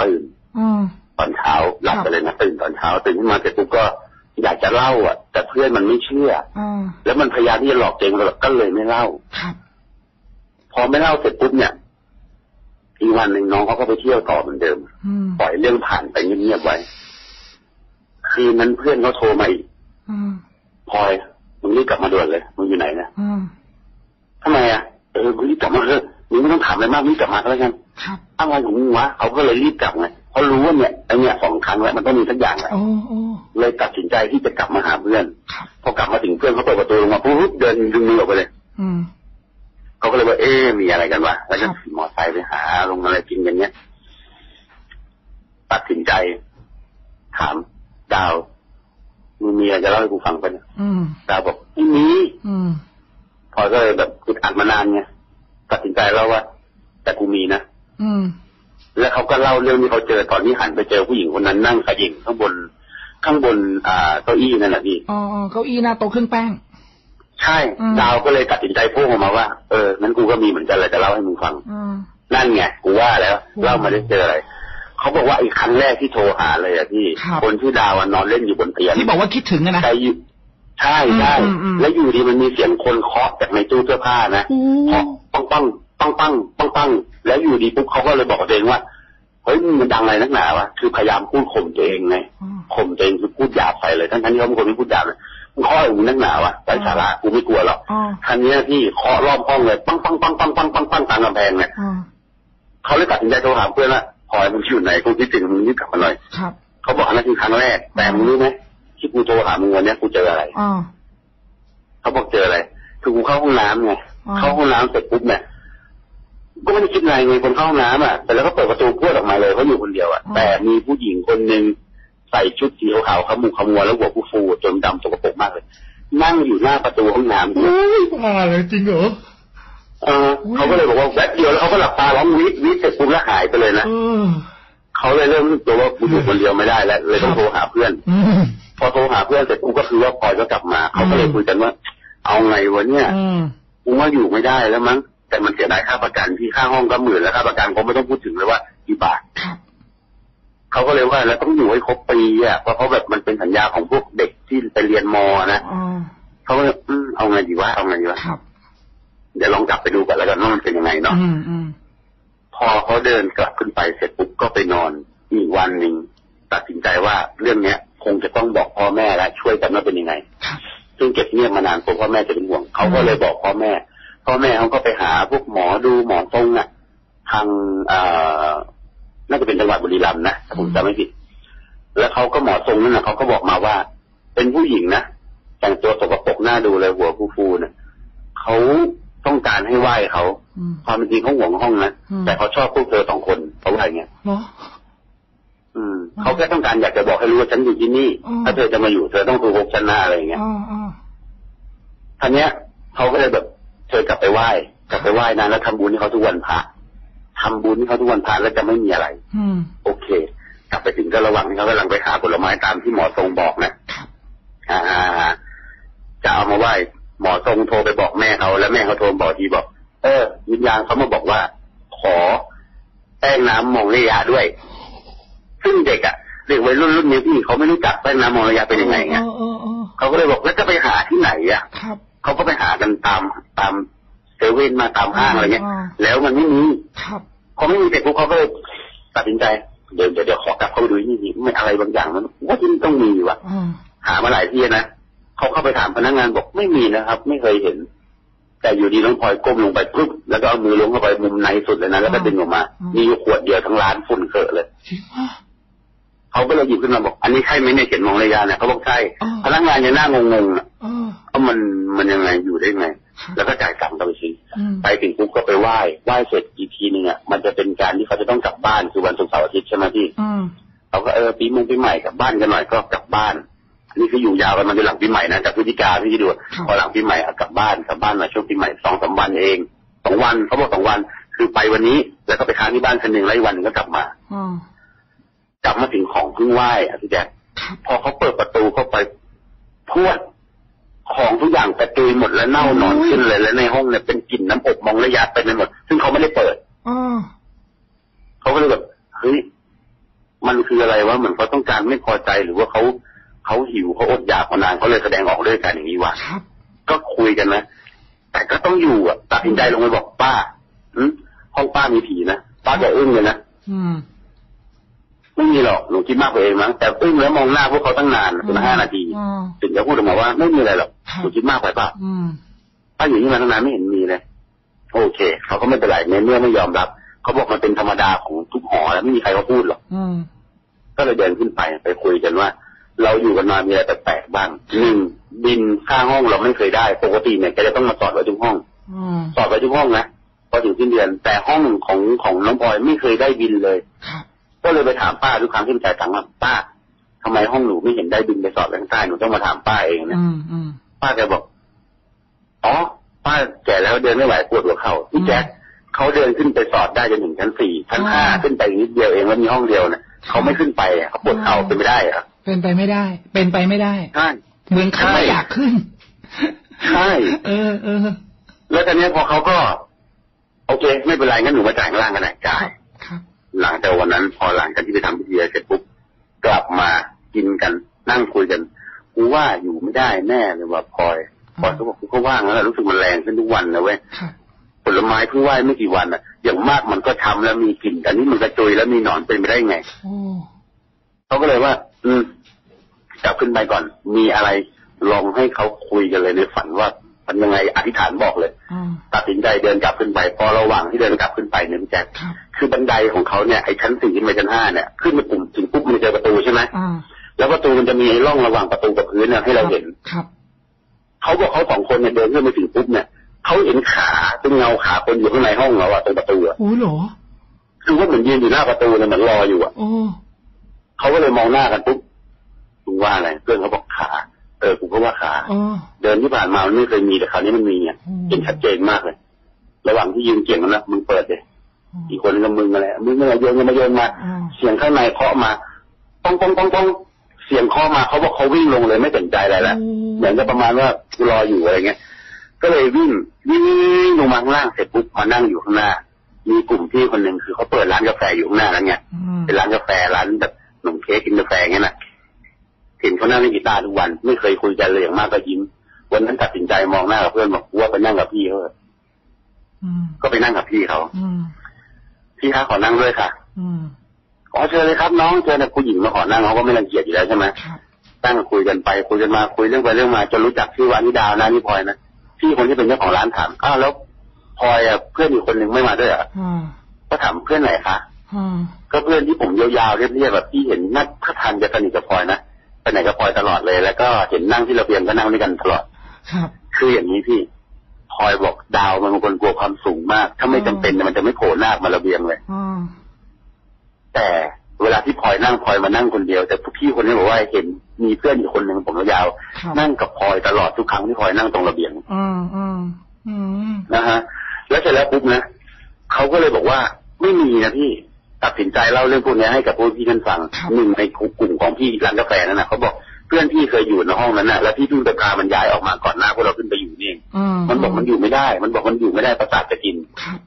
ตื่นอืมตอนเช้าหลับไปเลยนะตื่นตอนเช้าตื่นขึ้นมาเสร็จปุ๊บก็ อยากจะเล่าอะ แต่เพื่อนมันไม่เชื่ออ่าแล้วมันพยายามที่จะหลอกตัวเองเราก็เลยไม่เล่าครับพอไม่เล่าเสร็จปุ๊บเนี่ยอีกวันหนึ่งน้องเขาก็ไปเที่ยวต่อเหมือนเดิมอืมปล่อยเรื่องผ่านไปเงียบๆไว้ คืนนั้นเพื่อนเขาโทรมาอีกอืมพลอยมึงรีบกลับมาด่วนเลยมึงอยู่ไหนนะอืมทำไมอะเออมึงรีบกลับมาเถอะมึงไม่ต้องถามอะไรมากมึงรีบกลับมาก็แล้วกันครับอะไรของมึงวะเขาก็เลยรีบกลับไง เพราะรู้ว่าเนี่ยไอเนี่ยสองครั้งแล้วมันต้องมีสักอย่างแหละโอ้โอ้เลยตัดสินใจที่จะกลับมาหาเพื่อนครับพอกลับมาถึงเพื่อนเขาเปิดประตูลงมาปุ๊บเดินดึงมือออกไปเลยอืมเขาก็เลยว่าเอ๊ะมีอะไรกันวะแล้วก็ครับขี่มอเตอร์ไซค์ไปหาลงอะไรกินกันเนี้ยตัดสินใจ ถามดาวมึงมีอะไรจะเล่าให้กูฟังปะเนี่ยอืมดาวบอกไม่มีอืมพลอยก็เลยแบบอึดอัดมานานไงตัดสินใจเล่าว่า แต่กูมีนะ อืม แล้วเขาก็เล่าเรื่องที่เขาเจอตอนที่หันไปเจอผู้หญิงคนนั้นนั่งขยิงข้างบนข้างบนอ่าเก้าอี้นั่นแหละพี่อ๋อเก้าอี้หน้าโต๊ะเครื่องแป้ง ใช่อืมดาวก็เลยตัดสินใจพูดออกมาว่าเอองั้นกูก็มีเหมือนกันเลยจะเล่าให้มึงฟังอืมนั่นไงกูว่าแล้วอืมเล่ามาได้เจออะไรเขาบอกว่าไอ้ครั้งแรกที่โทรหาเลยอะพี่ครับคนที่ดาวอะนอนเล่นอยู่บนเตียงที่บอกว่าคิดถึงอะนะใจอยู่ใช่ใช่อืมอืมแล้วอยู่ดีมันมีเสียงคนเคาะจากในตู้เสื้อผ้านะโอ้เคาะปังปังปังปังปังปัง แล้วอยู่ดีปุ๊บเขาก็เลยบอกกับตัวเองว่าเฮ้ยมึงมันดังอะไรนักหนาวะคือพยายามพูดข่มตัวเองไงอืมข่มตัวเองคือพูดหยาบใส่เลยทั้งทั้งๆที่เขาเป็นคนไม่พูดหยาบเลยมึงเคาะอย่างมึงนักหนาวะไร้สาระกูไม่กลัวหรอกอ๋อทันนี้ยพี่เคาะรอบห้องเลยปังปังปังปังปังปังปังตามกำแพงเนี่ยอ๋อเขาเลยตัดสินใจโทรหาเพื่อนว่าพลอยมึงอยู่ไหนกูคิดถึงมึงรีบกลับมาหน่อยครับเขาบอกอันนั้นคือครั้งแรกแต่มึงรู้ไหมที่กูโทรหามึงวันเนี้ยกูเจออะไรอ๋อเขาบอกเจออะไรคือกูเข้าห้องน้ำไงอ๋อเข้าห้องน้ำเสร็จปุ๊บเนี่ย ก็ไม่ได้คิดอะไรไงคนเข้าห้องน้ำอะแต่แล้วก็เปิดประตูพรวดออกมาเลยเขาอยู่คนเดียวอะแต่มีผู้หญิงคนหนึ่งใส่ชุดสีขาวๆขมุกขมัวแล้วหัวฟูฟูๆจนดำสกปรกมากเลย นั่งอยู่หน้าประตูห้องน้ำโอ้ยบ้าเลยจริงเหรอเออเขาก็เลยบอกว่าแวบเดียวแล้วเขาก็หลับตาร้องวิดวิดเสร็จปุ๊บแล้วหายไปเลยนะเออเขาเลยเริ่มรู้ตัวว่ากูอยู่คนเดียวไม่ได้แล้วเลยต้องโทรหาเพื่อนอืมพอโทรหาเพื่อนเสร็จปุ๊บก็คือว่าพลอยก็กลับมาเขาก็เลยคุยกันว่า เอาไงวะเนี่ยอืมกูว่าอยู่ไม่ได้แล้วมั้ง แต่มันเสียดายค่าประกันที่ค่าห้องก็หมื่นแล้วค่าประกันผมไม่ต้องพูดถึงเลยว่ากี่บาทครับเขาก็เลยว่าแล้วต้องอยู่ให้ครบปีอะเพราะเขาแบบมันเป็นสัญญาของพวกเด็กที่ไปเรียนมนะอ๋อเขาก็เลยอืมเอาไงดีวะเอาไงดีวะครับเดี๋ยวลองกลับไปดูกันแล้วกันว่ามันเป็นยังไงเนาะอืมอืมพอเขาเดินกลับขึ้นไปเสร็จปุ๊บก็ไปนอนอีกวันหนึ่งตัดสินใจว่าเรื่องเนี้ย คงจะต้องบอกพ่อแม่และช่วยกันว่าเป็นยังไงครับซึ่งเก็บเงียบมานานกลัวพ่อแม่จะเป็นห่วงเขาก็เลยบอกพ่อแม่ พ่อแม่เขาก็ไปหาพวกหมอดูหมอทรงอะ ทางเอ่อน่าจะเป็นจังหวัดบุรีรัมย์นะถ้าผมจำไม่ผิด แล้วเขาก็หมอทรงนั่นนะเขาก็บอกมาว่า เป็นผู้หญิงนะแต่งตัวสกปรกหน้าดูเลยหัวฟูๆนะเขาต้องการให้ไหว้เขาอืมความเป็นจริงเขาห่วงห้องนะอืมแต่เขาชอบพวกเธอสองคนเขาว่าอย่างเงี้ยเหรออืมเขาแค่ต้องการอยากจะบอกให้รู้ว่าฉันอยู่ที่นี่อืมถ้าเธอจะมาอยู่เธอต้องโกหกฉันนะอะไรอย่างเงี้ยอ๋ออ๋อท่าเนี้ยเขาก็เลยแบบ เธอกลับไปไหว้กลับไปไหว้นะแล้วทำบุญให้เขาทุกวันพระทำบุญให้เขาทุกวันพระแล้วจะไม่มีอะไร อืมโอเค กลับไปถึงก็ระวังที่เขากำลังไปหาผลไม้ตามที่หมอทรงบอกนะครับอ่าจะเอามาไหว้หมอทรงโทรไปบอกแม่เขาแล้วแม่เขาโทรมาบอกทีบอก เออ วิญญาณเขามาบอกว่า ขอแป้งน้ำมองระยะด้วย ซึ่งเด็กอะเด็กวัยรุ่นรุ่นนี้พี่เขาไม่รู้จักแป้งน้ำมองระยะเป็นยังไงไงเออเออเออเขาก็เลยบอกแล้วจะไปหาที่ไหนอะครับ เขาก็ไปหากันตามตามเซเว่นมาตามห้างอะไรเงี้ยอ่าแล้วมันไม่มีครับพอไม่มีเสร็จปุ๊บเขาก็เลยตัดสินใจเดี๋ยวเดี๋ยวเดี๋ยวขอกลับเข้าไปดูที่นี่ไม่อะไรบางอย่างนั้นว่าที่นี่ต้องมีว่ะอ่าหามาหลายที่นะเขาเข้าไปถามพนักงานบอกไม่มีนะครับ ไม่เคยเห็น แต่อยู่ดีน้องพลอยก้มลงไปปุ๊บแล้วก็เอามือลงเข้าไปมุมในสุดเลยนะแล้วก็ดึงออกมา มีอยู่ขวดเดียวทั้งร้านฝุ่นเคอะเลยจริงป่ะ เขาก็เลยหยิบขึ้นมาบอก อันนี้ใช่ไหมเนี่ยเขียนมองระยะเนี่ยเขาบอกใช่อ่าพนักงานยังหน้างงๆอะเออว่ามันมันยังไงอยู่ได้ไงครับแล้วก็จ่ายตังค์กันไปสิอืมไปถึงปุ๊บก็ไปไหว้ไหว้เสร็จอีกทีหนึ่งอะมันจะเป็นการที่เขาจะต้องกลับบ้านคือวันศุกร์เสาร์อาทิตย์ใช่ไหมพี่อืมเขาก็เออปีมงปีใหม่กลับบ้านกันหน่อยก็กลับบ้านอันนี้คืออยู่ยาวกันมาจนหลังปีใหม่นะจากพฤศจิกาพี่คิดดูพอหลังปีใหม่เอากลับบ้านกลับบ้านมาช่วงปีใหม่สองสามวันเองสองวันเขาบอกสองวัน คือไปวันนี้ แล้วก็ไปค้างที่บ้านคันหนึ่งแล้วอีกวันหนึ่งก็กลับมาอืม กลับมาถึงของเพิ่งไหว้อะพี่แจ๊คครับพอเขาเปิดประตูเข้าไปพรวดของทุกอย่างกระจุยหมดแล้วเน่าหนอนขึ้นเลยแล้วในห้องเนี่ยเป็นกลิ่นน้ำอบมองระยะเต็มไปหมด ซึ่งเขาไม่ได้เปิดอ๋อเขาก็เลยแบบเฮ้ยมันคืออะไรวะเหมือนเขาต้องการไม่พอใจหรือว่าเขาเขาหิวเขาอดอยากมานานเขาเลยแสดงออกด้วยการอย่างนี้วะครับก็คุยกันนะแต่ก็ต้องอยู่อะตัดสินใจลงไปบอกป้าหึห้องป้ามีผีนะป้าจะอึ้งเลยนะอืม ไม่มีหรอกหนูคิดมากไปเองมั้งแต่อึ้งแล้วมองหน้าพวกเขาตั้งนานเป็นห้านาทีอ๋อถึงจะพูดออกมาว่าไม่มีอะไรหรอกครับหนูคิดมากไปเปล่าอืมป้าอยู่ที่มาตั้งนานไม่เห็นมีเลยโอเคเขาก็ไม่เป็นไรในเมื่อไม่ยอมรับเขาบอกมันเป็นธรรมดาของทุกหอแล้วไม่มีใครเขาพูดหรอกอืมก็เลยเดินขึ้นไปไปคุยกันว่า เราอยู่กันมามีอะไรแปลกๆบ้างหนึ่งบินค่าห้องเราไม่เคยได้ ปกติเนี่ยแกจะต้องมาสอดไว้ทุกห้องอืมสอดไว้ทุกห้องนะพอถึงสิ้นเดือน แต่ห้องของของน้องพลอยไม่เคยได้บินเลยครับ ก็เลยไปถามป้าทุกครั้งที่ไปจ่ายตังค์ว่าป้าทำไมห้องหนูไม่เห็นได้บินไปสอดไว้ข้างใต้หนูต้องมาถามป้าเองนะอืมอืมป้าแกบอกอ๋อป้าแก่แล้วเดินไม่ไหวปวดหัวเข่าพี่แจ๊คเขาเดินขึ้นไปสอดได้จนถึงชั้นสี่ชั้นห้าขึ้นไปนิดเดียวเองแล้วมีห้องเดียวนะเขาไม่ขึ้นไปอะเขาปวดเข่าเป็นไม่ได้เหรอะเป็นไปไม่ได้ เป็นไปไม่ได้ใช่เหมือนเขาไม่อยากขึ้นใช่เออเออแล้วตอนนี้ยพอเขาก็ โอเค ไม่เป็นไรงั้นหนูมาจ่ายข้างล่างกันได้จ่ายครับ หลังจากวันนั้นพอหลังจากที่ไปทำพิธีเสร็จปุ๊บกลับมากินกันนั่งคุยกันกูว่าอยู่ไม่ได้แน่เลยว่าพลอยพลอยเขาบอกกูก็ว่างแล้วแหละรู้สึกมันแรงขึ้นทุกวันนะเว้ยครับผลไม้เพิ่งไหว้ไม่กี่วันอะ อย่างมากมันก็ช้ำแล้วมีกลิ่นแต่นี่มันกระจุยแล้วมีหนอนเป็นไปได้ไงโอ้เขาก็เลยว่า อืมกลับขึ้นไปก่อน มีอะไรลองให้เขาคุยกันเลยในฝันว่า มันยังไงอธิษฐานบอกเลยอ่าตัดสินใจเดินกลับขึ้นไป พอระหว่างที่เดินกลับขึ้นไปเนี่ยพี่แจ๊คครับคือบันไดของเขาเนี่ยไอ้ชั้นสี่ขึ้นไปชั้นห้าเนี่ยขึ้นมาปุ่มถึงปุ๊บมันจะเจอประตูใช่ไหมอ่าแล้วประตูมันจะมีไอ้ร่องระหว่างประตูกับพื้นเนี่ยให้เราเห็นครับเขาบอกเขาสองคนเนี่ยเดินขึ้นไปถึงปุ๊บเนี่ยเขาเห็นขาเป็นเงาขาคนอยู่ข้างในห้องเราอะตรงประตูอะโอ้เหรอคือว่าเหมือนยืนอยู่หน้าประตูเนี่ยเหมือนรออยู่อะโอ้เขาก็เลยมองหน้ากันปุ๊บคุณว่าอะไรเพื่อนเขาบอกขา เออกูก็ว่าขาอ๋อเดินที่ผ่านมามันไม่เคยมีแต่คราวนี้มันมีเนี่ยอืมเห็นชัดเจนมากเลย ระหว่างที่ยืนเกี่ยงกันนะมึงเปิดเลยอีกคนนึงก็มึงอะไรมึงอะไรโยนกันมาโยนมาอ่าเสียงข้างในเคาะมาป้องป้องป้องป้องเสียงเคาะมาเขาบอกเขาวิ่งลงเลยไม่สนใจอะไรแล้วเหมือนกับประมาณว่ากูรออยู่อะไรเงี้ยก็เลยวิ่งวิ่งลงมาข้างล่างเสร็จปุ๊บมานั่งอยู่ข้างหน้า มีกลุ่มพี่คนหนึ่งคือเขาเปิดร้านกาแฟอยู่ข้างหน้าแล้วไงอืมเป็นร้านกาแฟร้านแบบขนมเค้กกินกาแฟเงี้ยน่ะ เห็นเขานั่งเล่นกีตาร์ทุกวัน ไม่เคยคุยกันเลยอย่างมากก็ยิ้ม วันนั้นตัดสินใจมองหน้ากับเพื่อนบอกกูว่าไปนั่งกับพี่เขาเถอะอืมก็ไปนั่งกับพี่เขาอืมพี่คะขอนั่งด้วยค่ะอืมขอเชิญเลยครับ น้องเชิญนะผู้หญิงมาขอนั่งเขาก็ไม่รังเกียจอยู่แล้วใช่ไหมครับตั้งคุยกันไปคุยกันมาคุยเรื่องไปเรื่องมาจนรู้จักชื่อวานิดานะนี่พลอยนะพี่คนที่เป็นเจ้าของร้านถามอ้าวแล้วพลอยอะเพื่อนอีกคนหนึ่งไม่มาด้วยเหรออ่าก็ถามเพื่อนไหนคะอ่าก็เพื่อนที่ผมยาวๆเรียบๆแบบที่เห็นนักถ้าทานจะสนิทกับพลอยนะ ไปไหนกับพลอยตลอดเลย แล้วก็เห็นนั่งที่ระเบียงก็นั่งด้วยกันตลอด ครับ คืออย่างนี้พี่พลอยบอกดาวมันเป็นคนกลัวความสูงมาก ถ้าไม่จำเป็นเนี่ยมันจะไม่โผล่หน้ามาระเบียงเลยอ่าแต่เวลาที่พลอยนั่งพลอยมานั่งคนเดียว แต่พี่คนนี้บอกว่าเห็นมีเพื่อนอีกคนหนึ่งผมยาวครับๆนั่งกับพลอยตลอดทุกครั้งที่พลอยนั่งตรงระเบียง อืมอืมอืมนะฮะ แล้วเสร็จแล้วปุ๊บนะเขาก็เลยบอกว่าไม่มีนะพี่ ตัดสินใจเล่าเรื่องพวกนี้ให้กับพวกพี่ท่านฟังหนึ่งในกลุ่มของพี่ร้านกาแฟนั่นนะเขาบอกเพื่อนพี่เคยอยู่ในห้องนั้นนะแล้วพี่เพิ่งไปพามันย้ายออกมาก่อนหน้าพวกเราขึ้นไปอยู่นี่เองอืมมันบอกมันอยู่ไม่ได้ มันบอกมันอยู่ไม่ได้ประสาทจะกินครับ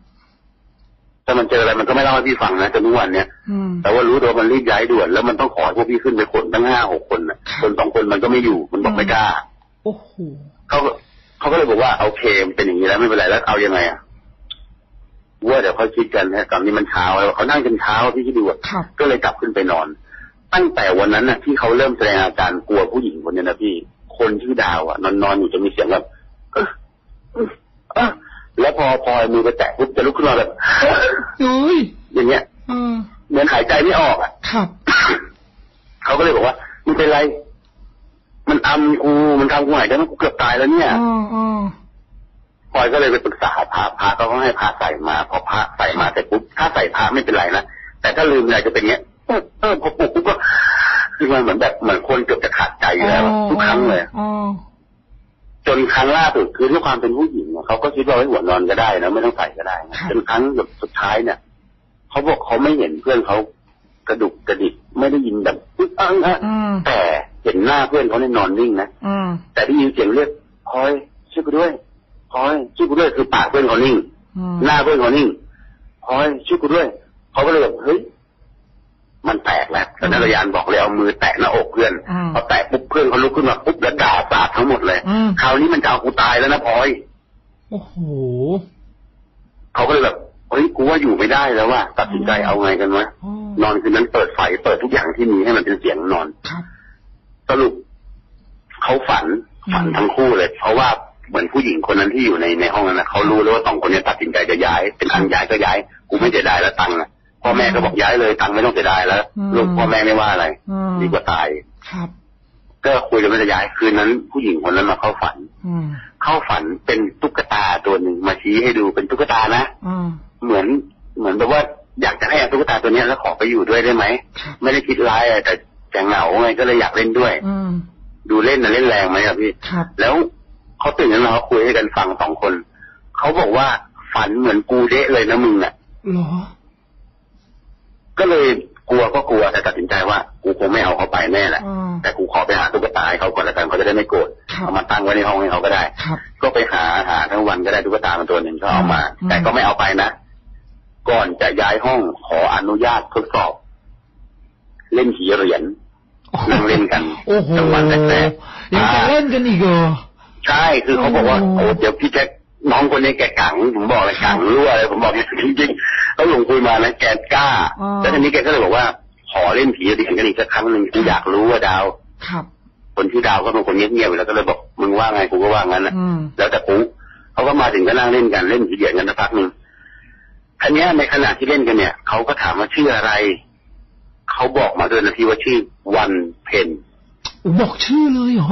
ถ้ามันเจออะไรมันก็ไม่เล่าให้พี่ฟังนะจนทุกวันเนี้ยอืมแต่ว่ารู้ตัวมันรีบย้ายด่วนแล้วมันต้องขอให้พวกพี่ขึ้นไปขนตั้งห้าหกคนนะครับคนสองคนมันก็ไม่อยู่ มันบอกไม่กล้าโอ้โหเขาก็เขาก็เลยบอกว่าโอเคมันเป็นอย่างนี้แล้วไม่เป็นไรแล้วเอายังไงอะ ว่าเดี๋ยวเขาคิดกันนะตอนนี้มันเช้าแล้วเขานั่งจนเช้าพี่คิดดูอะครับก็เลยกลับขึ้นไปนอน ตั้งแต่วันนั้นนะที่เขาเริ่มแสดงอาการกลัวผู้หญิงคนนี้นะพี่ คนชื่อดาวอะนอนนอนอยู่จะมีเสียงแบบเอ้อเอ้อเอ้อแล้วพอพลอยมือไปแตะปุ๊บจะลุกขึ้นมาแบบอุ้ยอย่างเงี้ยอืมเหมือนหายใจไม่ออกอะครับเขาก็เลยบอกว่ามึงเป็นไร มันอำกูมันทำกูหายใจมันกูเกือบตายแล้วเนี่ยอ๋ออ๋อ พลอยก็เลยไปปรึกษาพระพระเขาก็ให้พระใส่มา พอพระใส่มาเสร็จปุ๊บถ้าใส่พระไม่เป็นไรนะแต่ถ้าลืมอะไรจะเป็นเงี้ยเออเออพอปลุกปุ๊บก็คือมันเหมือนแบบเหมือนคนเกือบจะขาดใจอยู่แล้วอะทุกครั้งเลยอ๋อจนครั้งล่าสุดคือด้วยความเป็นผู้หญิงเนี่ยเขาก็คิดว่าไว้หัวนอนก็ได้นะไม่ต้องใส่ก็ได้นะจนครั้งแบบสุดท้ายเนี่ยเขาบอกเขาไม่เห็นเพื่อนเขากระดุกกระดิกไม่ได้ยินแบบอึ๊กอังอะอืมแต่เห็นหน้าเพื่อนเขาเนี่ยนอนนิ่งนะอืมแต่ได้ยินเสียงเรียกพลอยช่วยกูด้วย พลอยช่วยกูด้วยคือปากเพื่อนเขานิ่งอืมหน้าเพื่อนเขานิ่งพลอยช่วยกูด้วยเขาก็เลยแบบเฮ้ยมันแตกแล้วแต่นักยานบอกเลยเอามือแตะหน้าอกเพื่อนอืมพอแตะปุ๊บเพื่อนเขาลุกขึ้นมาปุ๊บแล้วด่าสาดทั้งหมดเลยอืมคราวนี้มันจะเอากูตายแล้วนะพลอยโอ้โหเขาก็เลยแบบเฮ้ยกูว่าอยู่ไม่ได้แล้วว่าตัดสินใจเอาไงกันวะอ๋อนอนคืนนั้นเปิดไฟเปิดทุกอย่างที่มีให้มันเป็นเสียงนอนครับสรุปเขาฝันฝันอืมทั้งคู่เลย เพราะว่า เหมือนผู้หญิงคนนั้นที่อยู่ในในห้องนั้นนะเขารู้แล้วว่าสองคนเนี้ตัดสินใจจะย้าย เป็นทางย้ายก็ย้ายกูไม่เสียดายแล้วตังค์นะพ่อแม่ก็บอกย้ายเลยตังค์ไม่ต้องเสียดายแล้วอืมลูกพ่อแม่ไม่ว่าอะไรอืมดีกว่าตายครับ ก็คุยกันว่าจะย้ายคืนนั้น ผู้หญิงคนนั้นมาเข้าฝันอืมเข้าฝันเป็นตุ๊กตาตัวหนึ่งมาชี้ให้ดูเป็นตุ๊กตานะอืมเหมือนเหมือนแบบว่าอยากจะให้เอาตุ๊กตาตัวเนี้ยแล้วขอไปอยู่ด้วยได้ไหมครับไม่ได้คิดร้ายอะแต่จะเหงาไงก็เลยอยากเล่นด้วยอืมดูเล่นนะเล่นแรงไหมอะพี่ครับแล้ว เขาตื่นขึ้นมาเขาคุยให้กันฟังสองคน เขาบอกว่าฝันเหมือนกูเดะเลยนะมึงน่ะเหรอ ก็เลยกลัวก็กลัวแต่ตัดสินใจว่ากูคงไม่เอาเขาไปแน่แหละอืมแต่กูขอไปหาตุ๊กตาให้เขาก่อนแล้วกันเขาจะได้ไม่โกรธครับเอามาตั้งไว้ในห้องให้เขาก็ได้ครับก็ไปหาหาทั้งวันก็ได้ตุ๊กตามาตัวหนึ่งก็เอามาอืมแต่ก็ไม่เอาไปนะ ก่อนจะย้ายห้องขออนุญาตทดสอบ เล่นผีเหรียญนั่งเล่นกันโอ้โหกลางวันแสกๆยังจะอ่าเล่นกันอีกเหรอ ใช่คือเขาบอกว่าโอ้โอ้เดี๋ยวพี่แจ็คน้องคนนี้แกกังผมบอกเลยกังรั่วเลยผมบอกจริงๆเขาลงคุยมานะแกกล้าอ๋อแล้วทีนี้แกก็เลยบอกว่าขอเล่นผีเหรียญกันอีกสักครั้งหนึ่งกูอยากรู้ว่าดาวครับ คนที่ดาวก็เป็นคนเงียบๆอยู่แล้วก็เลยบอกมึงว่าไงกูก็ว่างั้นนะอืมแล้วแต่ปุ๊เขาก็มาถึงก็นั่งเล่นกันเล่นผีเหรียญกันสักพักหนึ่งอันเนี้ยในขณะที่เล่นกันเนี่ยเขาก็ถามว่าชื่ออะไรเขาบอกมาด้วยนะที่ว่าชื่อวันเพนบอกชื่อเลยเหรอ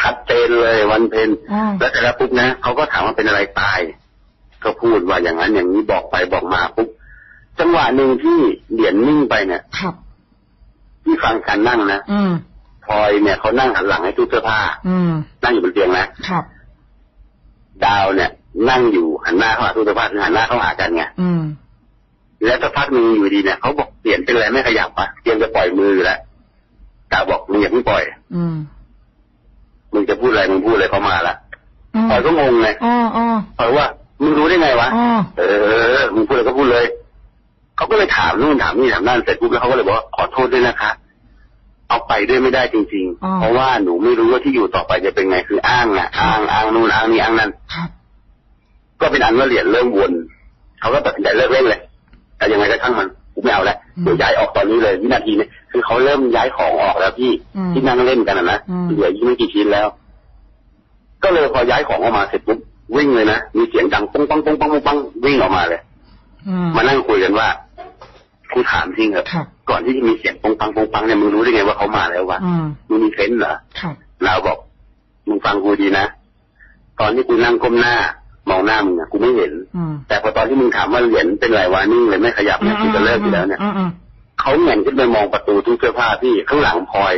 ชัดเจนเลยวันเพนอ๋อแล้วแต่ละปุ๊บนะเขาก็ถามว่าเป็นอะไรตาย ก็พูดว่าอย่างนั้นอย่างนี้บอกไปบอกมาปุ๊บจังหวะหนึ่งที่เหรียญนิ่งไปเนี่ยครับที่ฟังการนั่งนะอืมพลอยเนี่ยเขานั่งหันหลังให้ตู้เสื้อผ้า อืมนั่งอยู่บนเตียงนะครับ ดาวเนี่ย นั่งอยู่หันหน้าเข้าหาตู้เสื้อผ้าคือหันหน้าเข้าหากันไงอืมแล้วสักพักหนึ่งอยู่ดีเนี่ยเขาบอกเปลี่ยนเป็นอะไรไม่ขยับอะเตรียมจะปล่อยมืออยู่แล้วดาวบอกมึงอย่าเพิ่งปล่อย อื มมึงจะพูดอะไรมึงพูดเลยเขามาละอืมพลอยก็งงไงอ๋ออ๋อพลอยว่ามึงรู้ได้ไงวะอ๋อเออมึงพูดอะไรก็พูดเลยเขาก็เลยถามนู่นถามนี่ถามนั่นเสร็จปุ๊บแล้วเขาก็เลยบอกว่าขอโทษด้วยนะคะเอาไปด้วยไม่ได้จริงอ๋อๆเพราะว่าหนูไม่รู้ว่าที่อยู่ต่อไปจะเป็นไงคืออ้างอะอ้างอ้างนู่นอ้างนี่อ้างนั่นครับก็เป็นอันว่าเหรียญเริ่มวนเขาก็ตัดสินใจเลิกเล่นเลยแต่ยังไงก็ช่างมันกู ไม่เอาแล้วอืมเดี๋ยวย้ายออกตอนนี้เลยวินาทีนี้คือเขาเริ่มย้ายของออกแล้วพี่อืมที่นั่งเล่นกันนะนะอืมเหลือยี่ไม่กี่ชิ้นแล้ว ก็เลยพอย้ายของออกมาเสร็จปุ๊บเววิ่งเลยนะมีเสียงดังปังปังปังปังปังปังวิ่งออกมาเลยอืมมานั่งคุยกันว่ากูถามจริงเหรอครับก่อนที่จะมีเสียงปังปังปังปังเนี่ยมึงรู้ได้ไงว่าเขามาแล้ววะอืมมึงมีเซนส์เหรอครับเราบอกมึงฟังกูดีนะตอนที่กูนั่งก้มหน้า มองหน้ามึงอะกูไม่เห็นอืมแต่พอตอนที่มึงถามว่าเหรียญเป็นไรวะนิ่งเลยไม่ขยับเนี่ยกูจะเลิกอยู่แล้วเนี่ยอืมอืมเขาเหมือนขึ้นไปมองประตูตู้เสื้อผ้าพี่ข้างหลังพลอย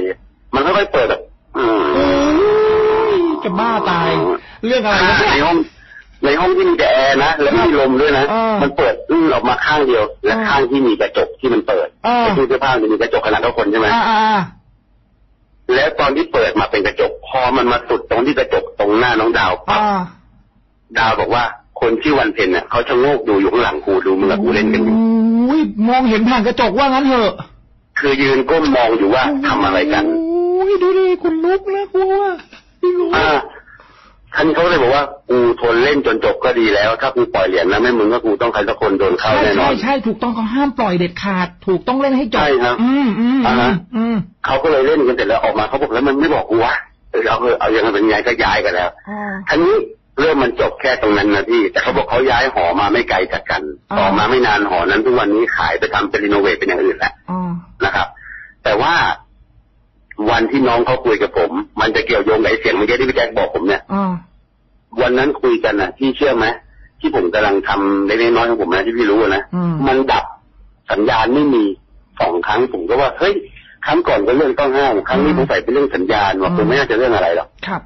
มันค่อยๆเปิดแบบอืมโอ้ยจะบ้าตาย เรื่องอะไรวะในเนี่ยห้องในห้องที่มีแต่แอร์นะแล้วไม่มีลมด้วยนะเออมันเปิดอื้อออกมาข้างเดียว และเออข้างที่มีกระจกที่มันเปิดเออไอ้ตู้เสื้อผ้ามันจะมีกระจกขนาดเท่าคนใช่ไหมอ่าอ่าอ่าแล้วตอนที่เปิดมาเป็นกระจกพอมันมาสุดตรงที่กระจกตรงหน้าน้องดาวปั๊บอ่า ดาวบอกว่าคนชื่อวันเพ็ญเนี่ยเขาชะโงกดูอยู่ข้างหลังกูดูมึงกับกูเล่นกันอยู่โอ้ยมองเห็นผ่านกระจกว่างั้นเถอะ คือยืนก้มมองอยู่ว่าทำอะไรกันโอ้ยดูดิคุณลุกนะกลัวไม่รู้อ่าท่านเขาเลยบอกว่ากูทนเล่นจนจบก็ดีแล้ว ถ้ากูปล่อยเหรียญนะไม่มึงก็กูต้องใครสักคนโดนเข้าใช่แน่นอใช่นใช่ถูกต้องเขาห้ามปล่อยเด็ดขาด ถูกต้องเล่นให้จบใช่ครับอืมอืมอ่าอืฮะมอืมเขาก็เลยเล่นกันเสร็จแล้วออกมาเขาบอกแล้วมันไม่บอกกูวะเออเอาเถอะเอายังไงเป็นไงก็ย้ายกันแล้วอ๋อทีนี้ เรื่องมันจบแค่ตรงนั้นนะพี่ แต่เขาบอกเขาย้ายหอมาไม่ไกลจากกันอ่าต่อมาไม่นานหอนั้นทุกวันนี้ขายไปทำเป็นรีโนเวทเป็นอย่างอื่นแหละอ๋อนะครับ แต่ว่าวันที่น้องเขาคุยกับผม มันจะเกี่ยวโยงกับไอ้เสียงเมื่อกี้ที่พี่แจ็คบอกผมเนี่ยอ๋อวันนั้นคุยกันนะพี่เชื่อไหมที่ผมกำลังทำเล็กๆน้อยๆของผมนะที่พี่รู้นะอืมมันดับสัญญาณไม่มีสองครั้งผมก็ว่าเฮ้ยครั้งก่อนก็เรื่องต้องห้ามครั้งนี้ผมใส่เป็นเรื่องสัญญาณว่าผมไม่น่าจะเรื่องอะไรหรอกครับ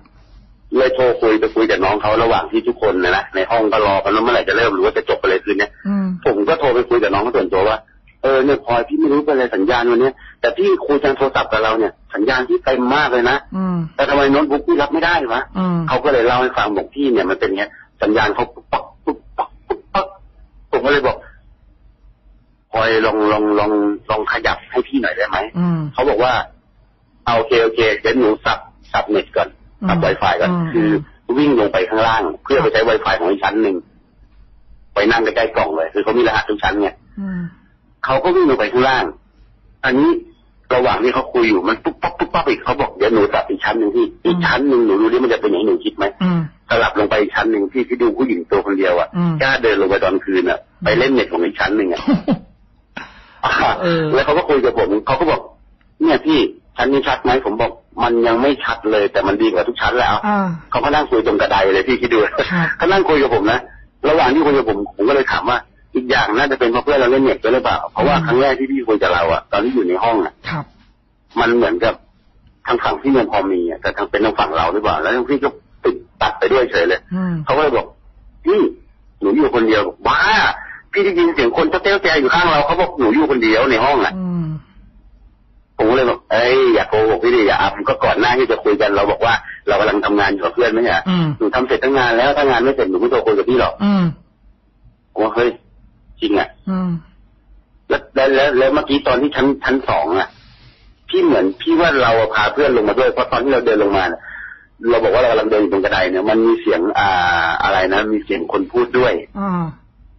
เลยโทรคุยไปคุยกับน้องเขาระหว่างที่ทุกคนนะนะในห้องก็รอกันว่าเมื่อไหร่จะเริ่มหรือว่าจะจบอะไรคืนเนี้ยอืมผมก็โทรไปคุยกับน้องเขาส่วนตัวว่าเออเนี่ยพลอยพี่ไม่รู้เป็นอะไรสัญญาณวันเนี้ยแต่พี่คุยทางโทรศัพท์กับเราเนี่ย สัญญาณที่เต็มมากเลยนะอืมแต่ทำไมโน้ตบุ๊กพี่รับไม่ได้วะอืมเขาก็เลยเล่าให้ฟังบอกพี่เนี่ยมันเป็นเงี้ยสัญญาณเขาปุ๊บปักปุ๊บปักปุ๊บปักผมก็เลยบอกพลอยลองลองลองลองขยับให้พี่หน่อยได้ไหมอืมเขาบอกว่าเอาโอเคโอเคเดี๋ยวหนูสับสับเน็ตก่อน สับอืมไวไฟก่อนอืมคือวิ่งลงไปข้างล่าง เพื่อไปใช้ไวไฟของอีกชั้นหนึ่งไปนั่งใกล้ๆกล่องเลย คือเขามีรหัสทุกชั้นไงอืมเขาก็วิ่งลงไปข้างล่าง อันนี้ระหว่างที่เขาคุยอยู่มันปุ๊บปั๊บปุ๊บปั๊บอีกเขาบอกเดี๋ยวหนูสับอีกชั้นหนึ่งที่อีกชั้นหนึ่งหนูรู้ดิมันจะเป็นอย่างที่หนูคิดไหมอืมสลับลงไปอีกชั้นหนึ่งที่ที่ดูผู้หญิงตัวคนเดียวอะอืมกล้าเดินลงไปตอนคืนอะ ไปเล่นเน็ตของอีกชั้นหนึ่งอะเออแล้วเขาก็คุยกับผมเขาก็บอก เนี่ยพี่ ชั้นนี้ชัดไหมผมบอกมันยังไม่ชัดเลย แต่มันดีกว่าทุกชั้นแล้วอ่าเขาก็นั่งคุยตรงกระไดเลยพี่คิดดูครับเขานั่งคุยกับผมนะระหว่างที่คุยกับผมผมก็เลยถามว่าอีกอย่างน่าจะเป็นเพราะเพื่อนเราเล่นเน็ตด้วยหรือเปล่าเพราะว่าครั้งแรกที่พี่คุยกับเราอะตอนที่อยู่ในห้องอะครับมันเหมือนกับทางฝั่งพี่ยังพอมีอะแต่ทางเป็นทางฝั่งเราหรือเปล่าแล้วทางพี่ก็ติดตัดไปด้วยเฉยเลยอืมเขาก็เลยบอกพี่หนูอยู่คนเดียวบอกบ้าพี่ได้ยินเสียงคนเต้าแจอยู่ข้างเราเขาบอกหนูอยู่คนเดียวในห้องอะอืม ผมก็เลยบอกเอ้ยอย่าโกหกพี่ดิอย่าอับก็ก่อนหน้าที่จะคุยกันเราบอกว่าเรากำลังทำงานอยู่กับเพื่อนไม่ใช่เหรออืมหนูทำเสร็จตั้งงานแล้วถ้างานไม่เสร็จหนูไม่โทรคุยกับพี่หรอกอืมผมว่าเฮ้ยจริงอะอืมแล้วแล้วแล้วแล้วเมื่อกี้ตอนที่ชั้นชั้นสองอะพี่เหมือนพี่ว่าเราพาเพื่อนลงมาด้วยเพราะตอนที่เราเดินลงมาเนี่ยเราบอกว่าเรากำลังเดินอยู่ตรงกระไดเนี่ยมันมีเสียงอ่าอะไรนะมีเสียงคนพูดด้วยอ่า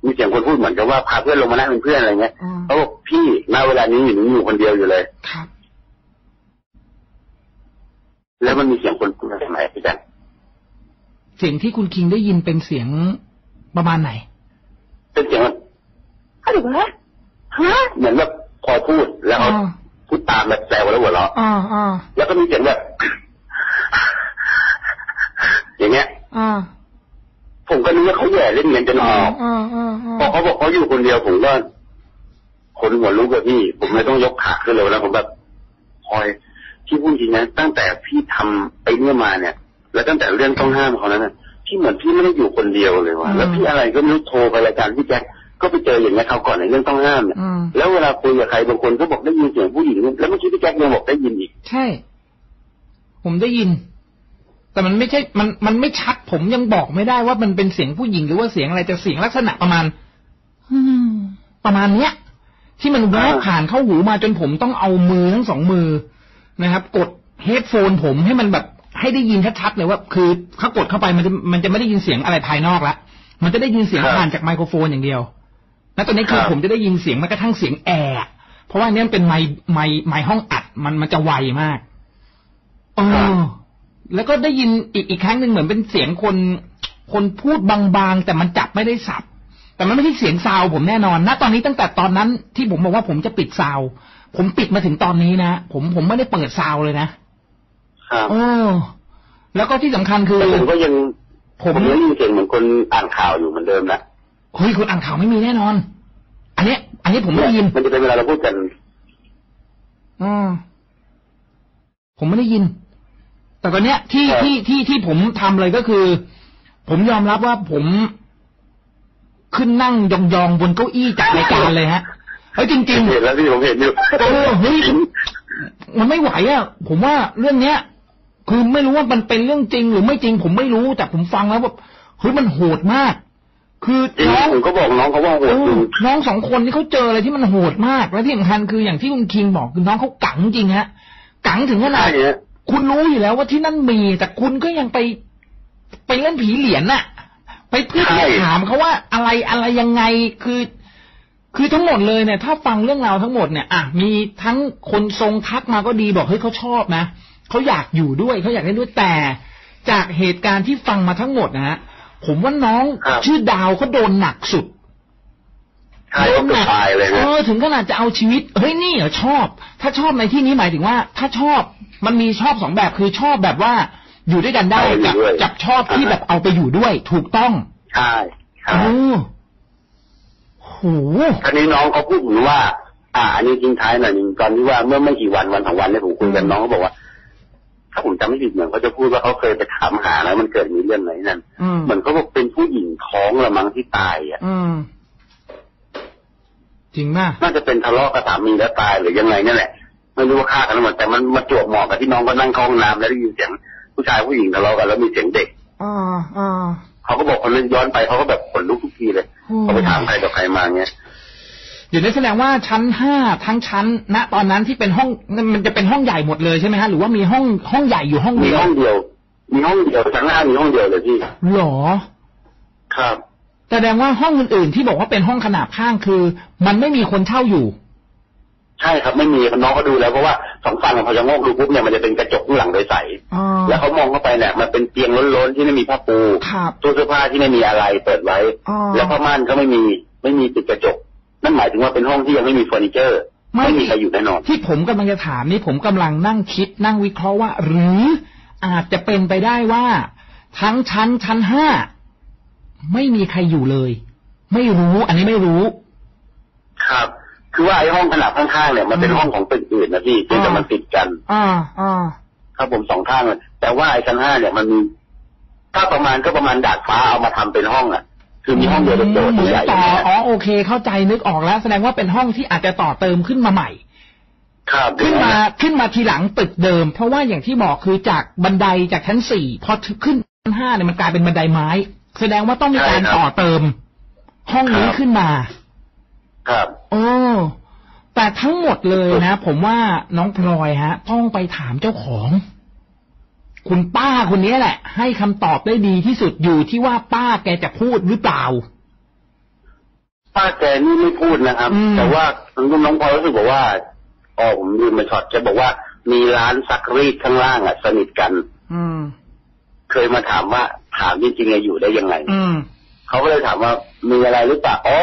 มีเสียงคนพูดเหมือนกับว่าพาเพื่อนลงมานั่งเป็นเพื่อนอะไรเงี้ยอืมเขาบอกพี่ณเวลานี้หนูอยู่คนเดียวอยู่เลยครับแล้วมันมีเสียงคนพูดอะไรไหมพี่แจ๊คเสียงที่คุณคิงได้ยินเป็นเสียงประมาณไหน เป็นเสียงแบบอะไรวะฮะเหมือนแบบพอพูดแล้วเขาอ่าพูดตามแบบแซวแล้วหัวเราะอ่าอ่าแล้วก็มีเสียงแบบอย่างเงี้ยอ่า ผมก็นึกว่าเขาแย่เล่นเงินจนออ่าอกอ่าอ่าพอเขาบอกเขาอยู่คนเดียวผมก็ขนหัวลุกกับพี่ ผมเลยต้องยกขาขึ้นเลยแล้วผมแบบคอยที่พูดจริงนะตั้งแต่พี่ทำไปเนี่ยมาเนี่ย แล้วตั้งแต่เรื่องต้องห้ามเขานั้นนะพี่เหมือนพี่ไม่ได้อยู่คนเดียวเลยว่ะแล้วพี่อะไรก็ไม่รู้โทรไปรายการพี่แจ็คก็ไปเจออย่างเงี้ยเขาวก่อนในเรื่องต้องห้ามเนี่ยอืมแล้วเวลาคุยกับใครบางคนก็บอกได้ยินเสียงผู้หญิงแล้วเมื่อกี้พี่แจ็คยังบอกได้ยินอีก ใช่ ผมได้ยิน แต่มันไม่ใช่มันมันไม่ชัดผมยังบอกไม่ได้ว่ามันเป็นเสียงผู้หญิงหรือว่าเสียงอะไรแต่เสียงลักษณะประมาณอืมประมาณเนี้ย ที่มันแวบผ่านเข้าหูมาจนผมต้องเอามือทั้งสองมือนะครับ กดเฮดโฟนผมให้มันแบบให้ได้ยินชัดๆเลยว่าคือถ้ากดเข้าไปมันจะมันจะไม่ได้ยินเสียงอะไรภายนอกละมันจะได้ยินเสียงครับผ่านจากไมโครโฟนอย่างเดียว แล้วตอนนี้คือครับผมจะได้ยินเสียงแม้กระทั่งเสียงแอร์อะเพราะว่าอันเนี้ยมันเป็นไมค์ไมค์ไมค์ห้องอัดมันมันจะไวมากเออ แล้วก็ได้ยินอีกอีกครั้งหนึ่งเหมือนเป็นเสียงคน คนพูดบางๆ แต่มันจับไม่ได้สับ แต่มันไม่ใช่เสียงซาวผมแน่นอนณตอนนี้ตั้งแต่ตอนนั้นที่ผมบอกว่าผมจะปิดซาวผมปิดมาถึงตอนนี้นะผมผมไม่ได้เปิดซาวเลยนะครับโอ้แล้วก็ที่สำคัญคือแต่ผมก็ยังผผมมยังได้ยินเสียงเหมือนคนอ่านข่าวอยู่เหมือนเดิมนะเฮ้ยคุณอ่านข่าวไม่มีแน่นอน อันเนี้ยอันนี้ผมไม่ได้ยิน มันจะเป็นเวลาเราพูดกันอืมผมไม่ได้ยิน แต่ตอนเนี้ยที่ครับที่ที่ที่ผมทำเลยก็คือ ผมยอมรับว่าผมขึ้นนั่งยองๆบนเก้าอี้จัดรายการเลยฮะเฮ้ยจริงเห็นแล้วพี่ผมเห็นอยู่เออเฮ้ยๆมันไม่ไหวอะผมว่าเรื่องเนี้ย คือไม่รู้ว่ามันเป็นเรื่องจริงหรือไม่จริง ผมไม่รู้แต่ผมฟังแล้วแบบเฮ้ยมันโหดมาก คือจริงน้องผมก็บอกน้องเขาว่าโหเอดจริองน้องสองคนที่เขาเจออะไรที่มันโหดมาก และที่สำคัญคืออย่างที่คุณคิงบอกคือน้องเขากังจริงฮะกังถึงขนาใช่ดฮะ คุณรู้อยู่แล้วว่าที่นั่นมี แต่คุณก็ยังไปไปเล่นผีเหรียญน่ะ ไปเพื่อที่จะถามเขาว่าอะไรอะไรยังไงคือ คือทั้งหมดเลยเนี่ยถ้าฟังเรื่องราวทั้งหมดเนี่ยอะมีทั้งคนทรงทักมาก็ดีบอกเฮ้ยเขาชอบนะเขาอยากอยู่ด้วยเขาอยากเล่นด้วยแต่ จากเหตุการณ์ที่ฟังมาทั้งหมดนะฮะผมว่าน้องครับชื่อดาวเขาโดนหนักสุดใช่เขาเกือบตายเลยเอนะอถึงขนาดจะเอาชีวิตเฮ้ยนี่เหรอชอบ ถ้าชอบในที่นี้หมายถึงว่า ถ้าชอบ มันมีชอบสองแบบคือชอบแบบว่าอยู่ด้วยกันได้เอาไปอยู่กับด้วยกับชอบที่อ่าฮะแบบเอาไปอยู่ด้วย ถูกต้องใช่ใช่โอ้โหคราวนี้น้องเขาพูดผมว่า อ่า อันนี้ทิ้งท้ายหน่อยหนึงตอนที่ว่าเมื่อไม่กี่วันวันสองวันเนี่ยผมคุยกันน้องเขาบอกว่าถ้าผมจำไม่ผิดเหมือนเขาจะพูดว่าเขาเคยไปถามหาแล้วมันเกิดมีเรื่องไหนนั่นอืมเหมือนเขาบอกเป็นผู้หญิงท้องละมั้งที่ตายอะอืมจริงมากน่าจะเป็นทะเลาะกับสามีแล้วตายหรือยังไงนั่นแหละ ไม่รู้ว่าฆ่ากันหรือเปล่าแต่มันมาจวบเหมาะกับที่น้องก็นั่งเข้าห้องน้ำแล้วได้ยินเสียงผู้ชายผู้หญิงทะเลาะกันแล้วมีเสียงเด็กอ่าอ่าเขาก็บอกคนนึงย้อนไปเขาก็แบบขนลุกทุกทีเลยโอ้เขาไปถามใครต่อใครมาเงี้ยเดี๋ยวนี้แสดงว่าชั้นห้าทั้งชั้นณตอนนั้นที่เป็นห้องมันจะเป็นห้องใหญ่หมดเลยใช่ไหมฮะหรือว่ามีห้องห้องใหญ่อยู่ห้องมีเดียวห้องเดียว มีห้องเดียวชั้นห้ามีห้องเดียวเลยพี่หรอ ครับแสดงว่าห้องอื่นๆที่บอกว่าเป็นห้องขนาบข้างคือ มันไม่มีคนเช่าอยู่ ใช่ครับไม่มีน้องก็ดูแล้วเพราะว่าสองฝั่งพอจะงอกดูปุ๊บเนี่ยมันจะเป็นกระจกข้างหลังโดยใสอ๋อแล้วเขามองเข้าไปเนี่ยมันเป็นเตียงล้นๆที่ไม่มีผ้าปูครับตู้เสื้อผ้าที่ไม่มีอะไรเปิดไว้อ๋อแล้วผ้าม่านก็ไม่มีไม่มีติดกระจก นั่นหมายถึงว่าเป็นห้องที่ยังไม่มีเฟอร์นิเจอร์ไม่ไม่มีใครอยู่แน่นอนที่ผมกำลังจะถามนี่ผมกำลังนั่งคิดนั่งวิเคราะห์ว่า หรืออาจจะเป็นไปได้ว่า ทั้งชั้นชั้นห้าไม่มีใครอยู่เลย ไม่รู้ อันนี้ไม่รู้ ครับ คือว่าไอ้ห้องขนาดข้างๆเนี่ยมันเป็นอืมห้องของตึกอื่นนะพี่ที่แต่มันติดกันอ่าอ่าครับผมสองข้างเลยแต่ว่าไอ้ชั้นห้าเนี่ยมันมีถ้าประมาณก็ประมาณดาดฟ้าเอามาทำเป็นห้องอะ คือมีห้องเดียวโดดเหมืๆอนใหญ่ๆต่อเนี่ยอ๋อโอเค เข้าใจนึกออกแล้ว แสดงว่าเป็นห้องที่อาจจะต่อเติมขึ้นมาใหม่ครับขึ้นมาขึ้นมาทีหลังตึกเดิม เพราะว่าอย่างที่บอกคือจากบันไดจากชั้นสี่พอขึ้นชั้นห้าเนี่ยมันกลายเป็นบันไดไม้ แสดงว่าต้องมีการต่อเติม ห้องนี้ขึ้นมา ครับโอ้แต่ทั้งหมดเลยนะ ผมว่าน้องพลอยฮะ ต้องไปถามเจ้าของ คุณป้าคนนี้แหละ ให้คำตอบได้ดีที่สุดอยู่ที่ว่าป้าแกจะพูดหรือเปล่า ป้าแกนี่ไม่พูดนะครับอืมแต่ว่าน้องพลอยรู้สึกบอกว่าอ๋อผมลืมไปช็อตแกบอกว่ามีร้านซักรีดข้างล่างอะ สนิทกัน อืม เคยมาถามว่าถามจริงๆอะอยู่ได้ยังไง อืมเขาก็เลยถามว่ามีอะไรหรือเปล่าอ๋อ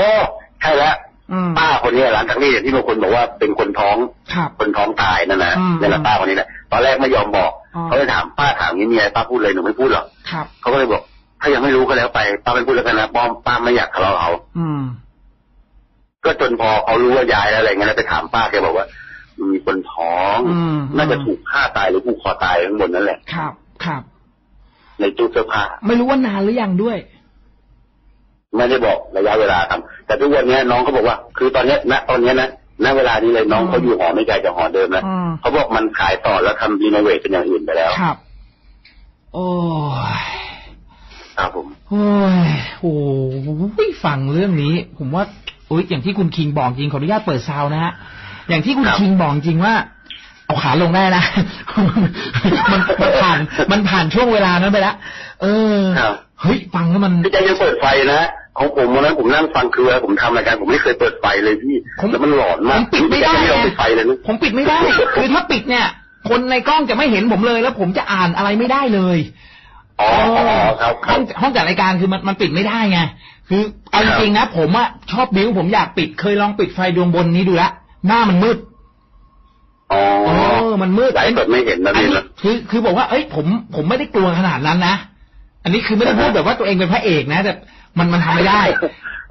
ใช่แล้วอืม ป้าคนนี้ร้านซักรีดที่บางคนบอกว่าเป็นคนท้องครับคนท้องตายนั่นนะอืมนี่นแหละป้าคนนี้แหละตอนแรกไม่ยอมบอกอ๋อเขาเลยถามป้าถามงี้มีอะไรป้าพูดเลยหนูไม่พูดหรอกครับเขาก็เลยบอก ถ้ายังไม่รู้ก็แล้วไปป้าไม่พูดแล้วกันนะป้อมป้าไม่อยากทะเลาะเขาอืมก็จนพอเขารู้ว่ายายแล้วอะไรเงี้ยแล้วไปถามป้าแกบอกว่ามีคนท้องอืมน่าจะถูกฆ่าตายหรือผูกคอตายข้างบนนั่นแหละครับครับในตู้เสื้อผ้าไม่รู้ว่านานหรือยังด้วย ไม่ได้บอกระยะเวลาครับ แต่ทุกวันเนี้ยน้องเขาบอกว่า คือตอนเนี้ยณตอนเนี้ยนะณเวลานี้เลยน้องอืมเขาอยู่หอไม่ไกลจากหอเดิมนะอืมเขาบอกมันขายต่อแล้วทำรีโนเวทเป็นอย่างอื่นไปแล้วครับ โอ้ยครับผมโอ้ยโอ้ยฟังเรื่องนี้ ผมว่าโอ้ยอย่างที่คุณคิงบอกจริงขออนุญาตเปิดซาวน์นะฮะอย่างที่คุณครับคิงบอกจริงว่า เอาขาลงได้นะมันมันผ่านมันผ่านช่วงเวลานั้นไปแล้วเออครับเฮ้ยฟังแล้วมันพี่ใจยังเปิดไฟนะ ของผมวันนั้นผมนั่งฟังคือเวลาผมทำรายการผมไม่เคยเปิดไฟเลยพี่ผมแล้วมันหลอนมากผมปิดไม่ได้พี่แจ๊คไม่ยอมไงปิดไฟเลยนะผมปิดไม่ได้ คือถ้าปิดเนี่ย คนในกล้องจะไม่เห็นผมเลยแล้ว ผมจะอ่านอะไรไม่ได้เลยอ๋ออ๋อครับคห้รัอบงห้องจัดรายการคือมันมันปิดไม่ได้ไงคือเอาจริงๆนะผมอะชอบบิ้วผมอยากปิดเคยลองปิดไฟดวงบนนี้ดูละหน้ามันมืดอ๋อเออมันมืดไลฟ์สดไม่เห็นนะอันพี่นี้นะคือคือบอกว่าเอ้ยผมผมไม่ได้กลัวขนาดนั้นนะอันนี้คือไม่ได้พูดแบบว่าตัวเองเป็นพระเอกนะแต่ มันมันทำไม่ได้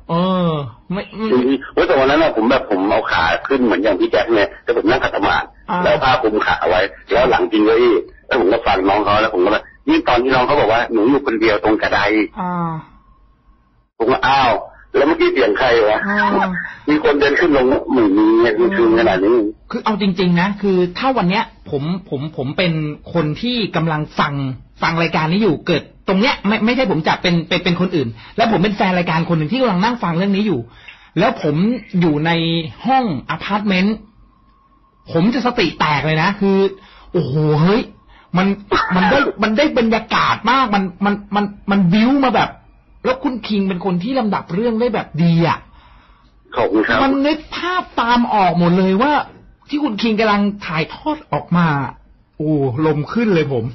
เออ ไม่ไม่จริงๆว่าแต่วันนั้นน่ะผมแบบผมเอาขาขึ้นเหมือนอย่างพี่แจ็คเนี่ยแต่ผมนั่งขัดสมาธิอ่าแล้วผ้าคลุมขาไว้ แล้วหลังจริงเก้าอี้แล้วผมก็ฟังน้องเขาแล้วผมก็แบบยิ่งตอนที่น้องเขาบอกว่าหนูอยู่คนเดียวตรงกระไดอ่าผมก็อ้าวแล้วเมื่อกี้เสียงใครวะอ่ามีคนเดินขึ้นลงเหมือนมีเนี่ยคือคืนขนาดนี้ คือเอาจริง ๆ นะ คือถ้าวันเนี้ย ผมผมผมเป็นคนที่กำลังฟังฟังรายการนี้อยู่เกิด ตรงเนี้ยไม่ไม่ใช่ผมจับเป็นเป็นเป็นคนอื่น แล้วผมเป็นแฟนรายการคนหนึ่งที่กำลังนั่งฟังเรื่องนี้อยู่ แล้วผมอยู่ในห้องอพาร์ตเมนต์ผมจะสติแตกเลยนะ คือ โอ้โหเฮ้ยมันมันได้มันได้บรรยากาศมากมันมันมันมันบิ้วมาแบบ แล้วคุณคิงเป็นคนที่ลำดับเรื่องได้แบบดีอะขอบคุณครับมันนึกภาพตามออกหมดเลยว่า ที่คุณคิงกำลังถ่ายทอดออกมา โอ้ลมขึ้นเลยผม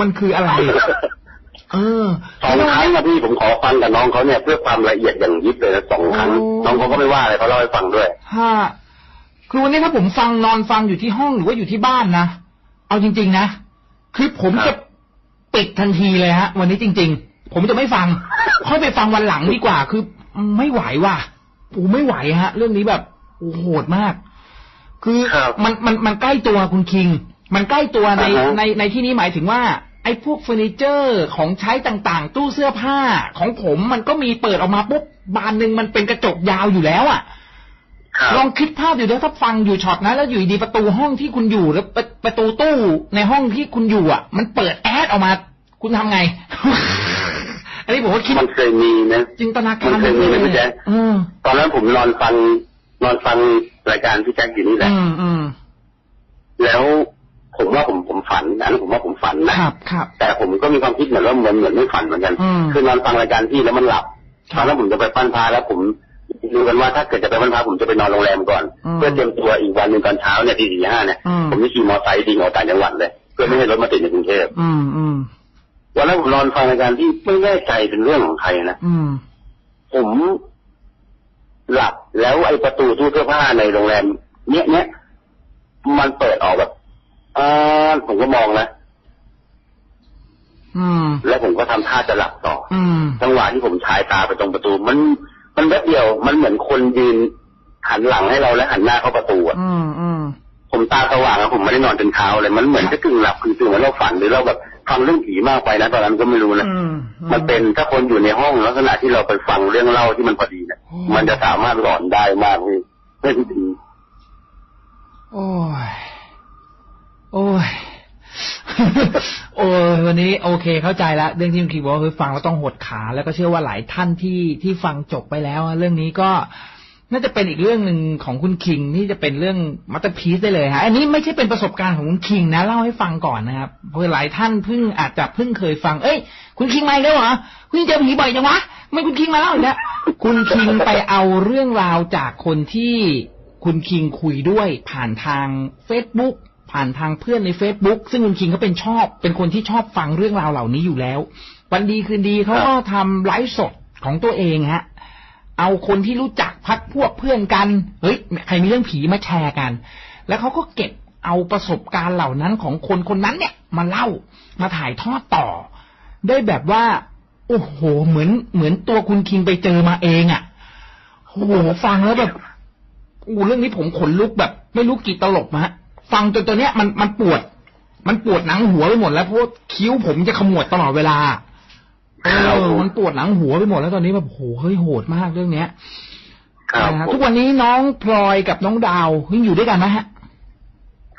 มันคืออะไรเออ สองครั้งนะพี่ผมขอฟังกับน้องเขาเนี่ยเพื่อความละเอียดอย่างยิบเลยนะสองครั้งโอ้น้องเขาก็ไม่ว่าอะไรเขาเล่าให้ฟังด้วยฮะคือวันนี้ถ้าผมฟังนอนฟังอยู่ที่ห้องหรือว่าอยู่ที่บ้านนะเอาจริง ๆ นะคือผมครัจะบปิดทันทีเลยฮะ วันนี้จริง ๆ ผมจะไม่ฟังค่อยไปฟังวันหลังดีกว่า คือไม่ไหวว่ะโอ้ไม่ไหวฮะ เรื่องนี้แบบโอ้โหดมาก คือครับมันมันมันใกล้ตัวคุณคิง มันใกล้ตัวในอ่าฮะในในที่นี้หมายถึงว่า ไอ้พวกเฟอร์นิเจอร์ของใช้ต่างๆ ตู้เสื้อผ้าของผมมันก็มีเปิดออกมาปุ๊บบานหนึ่งมันเป็นกระจกยาวอยู่แล้วอะครับลองคิดภาพอยู่แล้วถ้าฟังอยู่ช็อตนั้นแล้วอยู่ดีประตูห้องที่คุณอยู่แล้วประประตูตู้ในห้องที่คุณอยู่อะ มันเปิดแอดออกมา คุณทำไง อันนี้ผมว่าคิดมันเคยมีนะจินตนาการมันเคยมีไปนะพี่แจ๊คเออตอนนั้นผมนอนฟังนอนฟังรายการพี่แจ็คอยู่นี่แหละอืมอืมแล้ว ผมว่าผมผมฝันอันนั้นผมว่าผมฝันนะครับครับแต่ผมก็มีความคิดเหมือนว่าเหมือนเหมือนไม่ฝันเหมือนกันอืมคือนอนฟังรายการพี่แล้วมันหลับคตรัอบนนั้นผมจะไปปั้นพาแล้วผมดูกันว่าถ้าเกิดจะไปปั้นพาผมจะไปนอนโรงแรมก่อนอืมเพื่อเตรียมตัวอีกวันหนึ่งตอนเช้าเนี่ยตีสี่ห้าเนี่ยอืมผมจะขี่มอเตอร์ไซค์ดิ่งออกต่างจังหวัดเลย เพื่อไม่ให้รถมาติดในกรุงเทพอืมอืมวันนั้นผมนอนฟังรายการที่ไม่แน่ใจเป็นเรื่องของใครนะอืมผมหลับแล้วไอ้ประตูตู้เสื้อผ้าในโรงแรม เนี้ยเนี้ยมันเปิดออกแบบอ่าผ มก็มองนะอืมแล้วผมก็ทำท่าจะหลับต่ออืมจังหวะที่ผมชายตาไปตรงประตู มันมันแป๊บเดียว มันเหมือนคนยืนหันหลังให้เราและหันหน้าเข้าประตูอะอืมอืมผมตาสว่างอะผมไม่ได้นอนจนเช้าเลย มันเหมือนจะกึ่งหลับกึ่งตื่นเหมือนเราฝันหรือเราแบบฟังเรื่องผีมากไปนะตอนนั้นก็ไม่รู้นะอืมมันเป็นถ้าคนอยู่ในห้องลักษณะที่เราไปฟังเรื่องเล่าที่มันพอดีเนี่ยโอ้มันจะสามารถหลอนได้มากเลยไม่ดีโอ้ย โอ้ย โอ้วันนี้โอเคเข้าใจแล้วเรื่องที่คุณคิงบอกว่าคือฟังแล้วต้องหดขา แล้วก็เชื่อว่าหลายท่านที่ที่ฟังจบไปแล้ว เรื่องนี้ก็น่าจะเป็นอีกเรื่องหนึ่งของคุณคิงที่จะเป็นเรื่อง masterpiece ได้เลยฮะอันนี้ไม่ใช่เป็นประสบการณ์ของคุณคิงนะเล่าให้ฟังก่อนนะครับเพราะหลายท่านเพิ่งอาจจะเพิ่งเคยฟัง เอ้ย คุณคิงมาแล้วเหรอคุณเจอผีบ่อยจังวะไม่คุณคิงมาเล่าอีกแล้วคุณคิงไปเอาเรื่องราวจากคนที่คุณคิงคุยด้วยผ่านทาง Facebook ผ่านทางเพื่อนใน Facebook ซึ่งคุณคิงเขาเป็นชอบ เป็นคนที่ชอบฟังเรื่องราวเหล่านี้อยู่แล้ว วันดีคืนดีเขาก็ทำไลฟ์สดของตัวเองฮะ เอาคนที่รู้จักพักพวกเพื่อนกัน เฮ้ยใครมีเรื่องผีมาแชร์กัน แล้วเขาก็เก็บเอาประสบการณ์เหล่านั้นของคนคนนั้นเนี่ย มาเล่ามาถ่ายทอดต่อ ได้แบบว่า โอ้โห เหมือนเหมือนตัวคุณคิงไปเจอมาเองอะ่ะโอ้โหฟังแล้วแบบโอ้เรื่องนี้ผมขนลุกแบบ ไม่รู้กี่ตลบฮะ ฟังจนตัวเนี้ยมันมันปวด มันปวดหนังหัวไปหมดแล้วเพราะว่าคิ้วผมจะขมวดตลอดเวลาเอครับอผมมันปวดหนังหัวไปหมดแล้วตอนนี้แบบโหเฮ้ยโหดมากเรื่องเนี้ยครับนะฮะผมทุกวันนี้น้องพลอยกับน้องดาวยังอยู่ด้วยกันไหมฮะ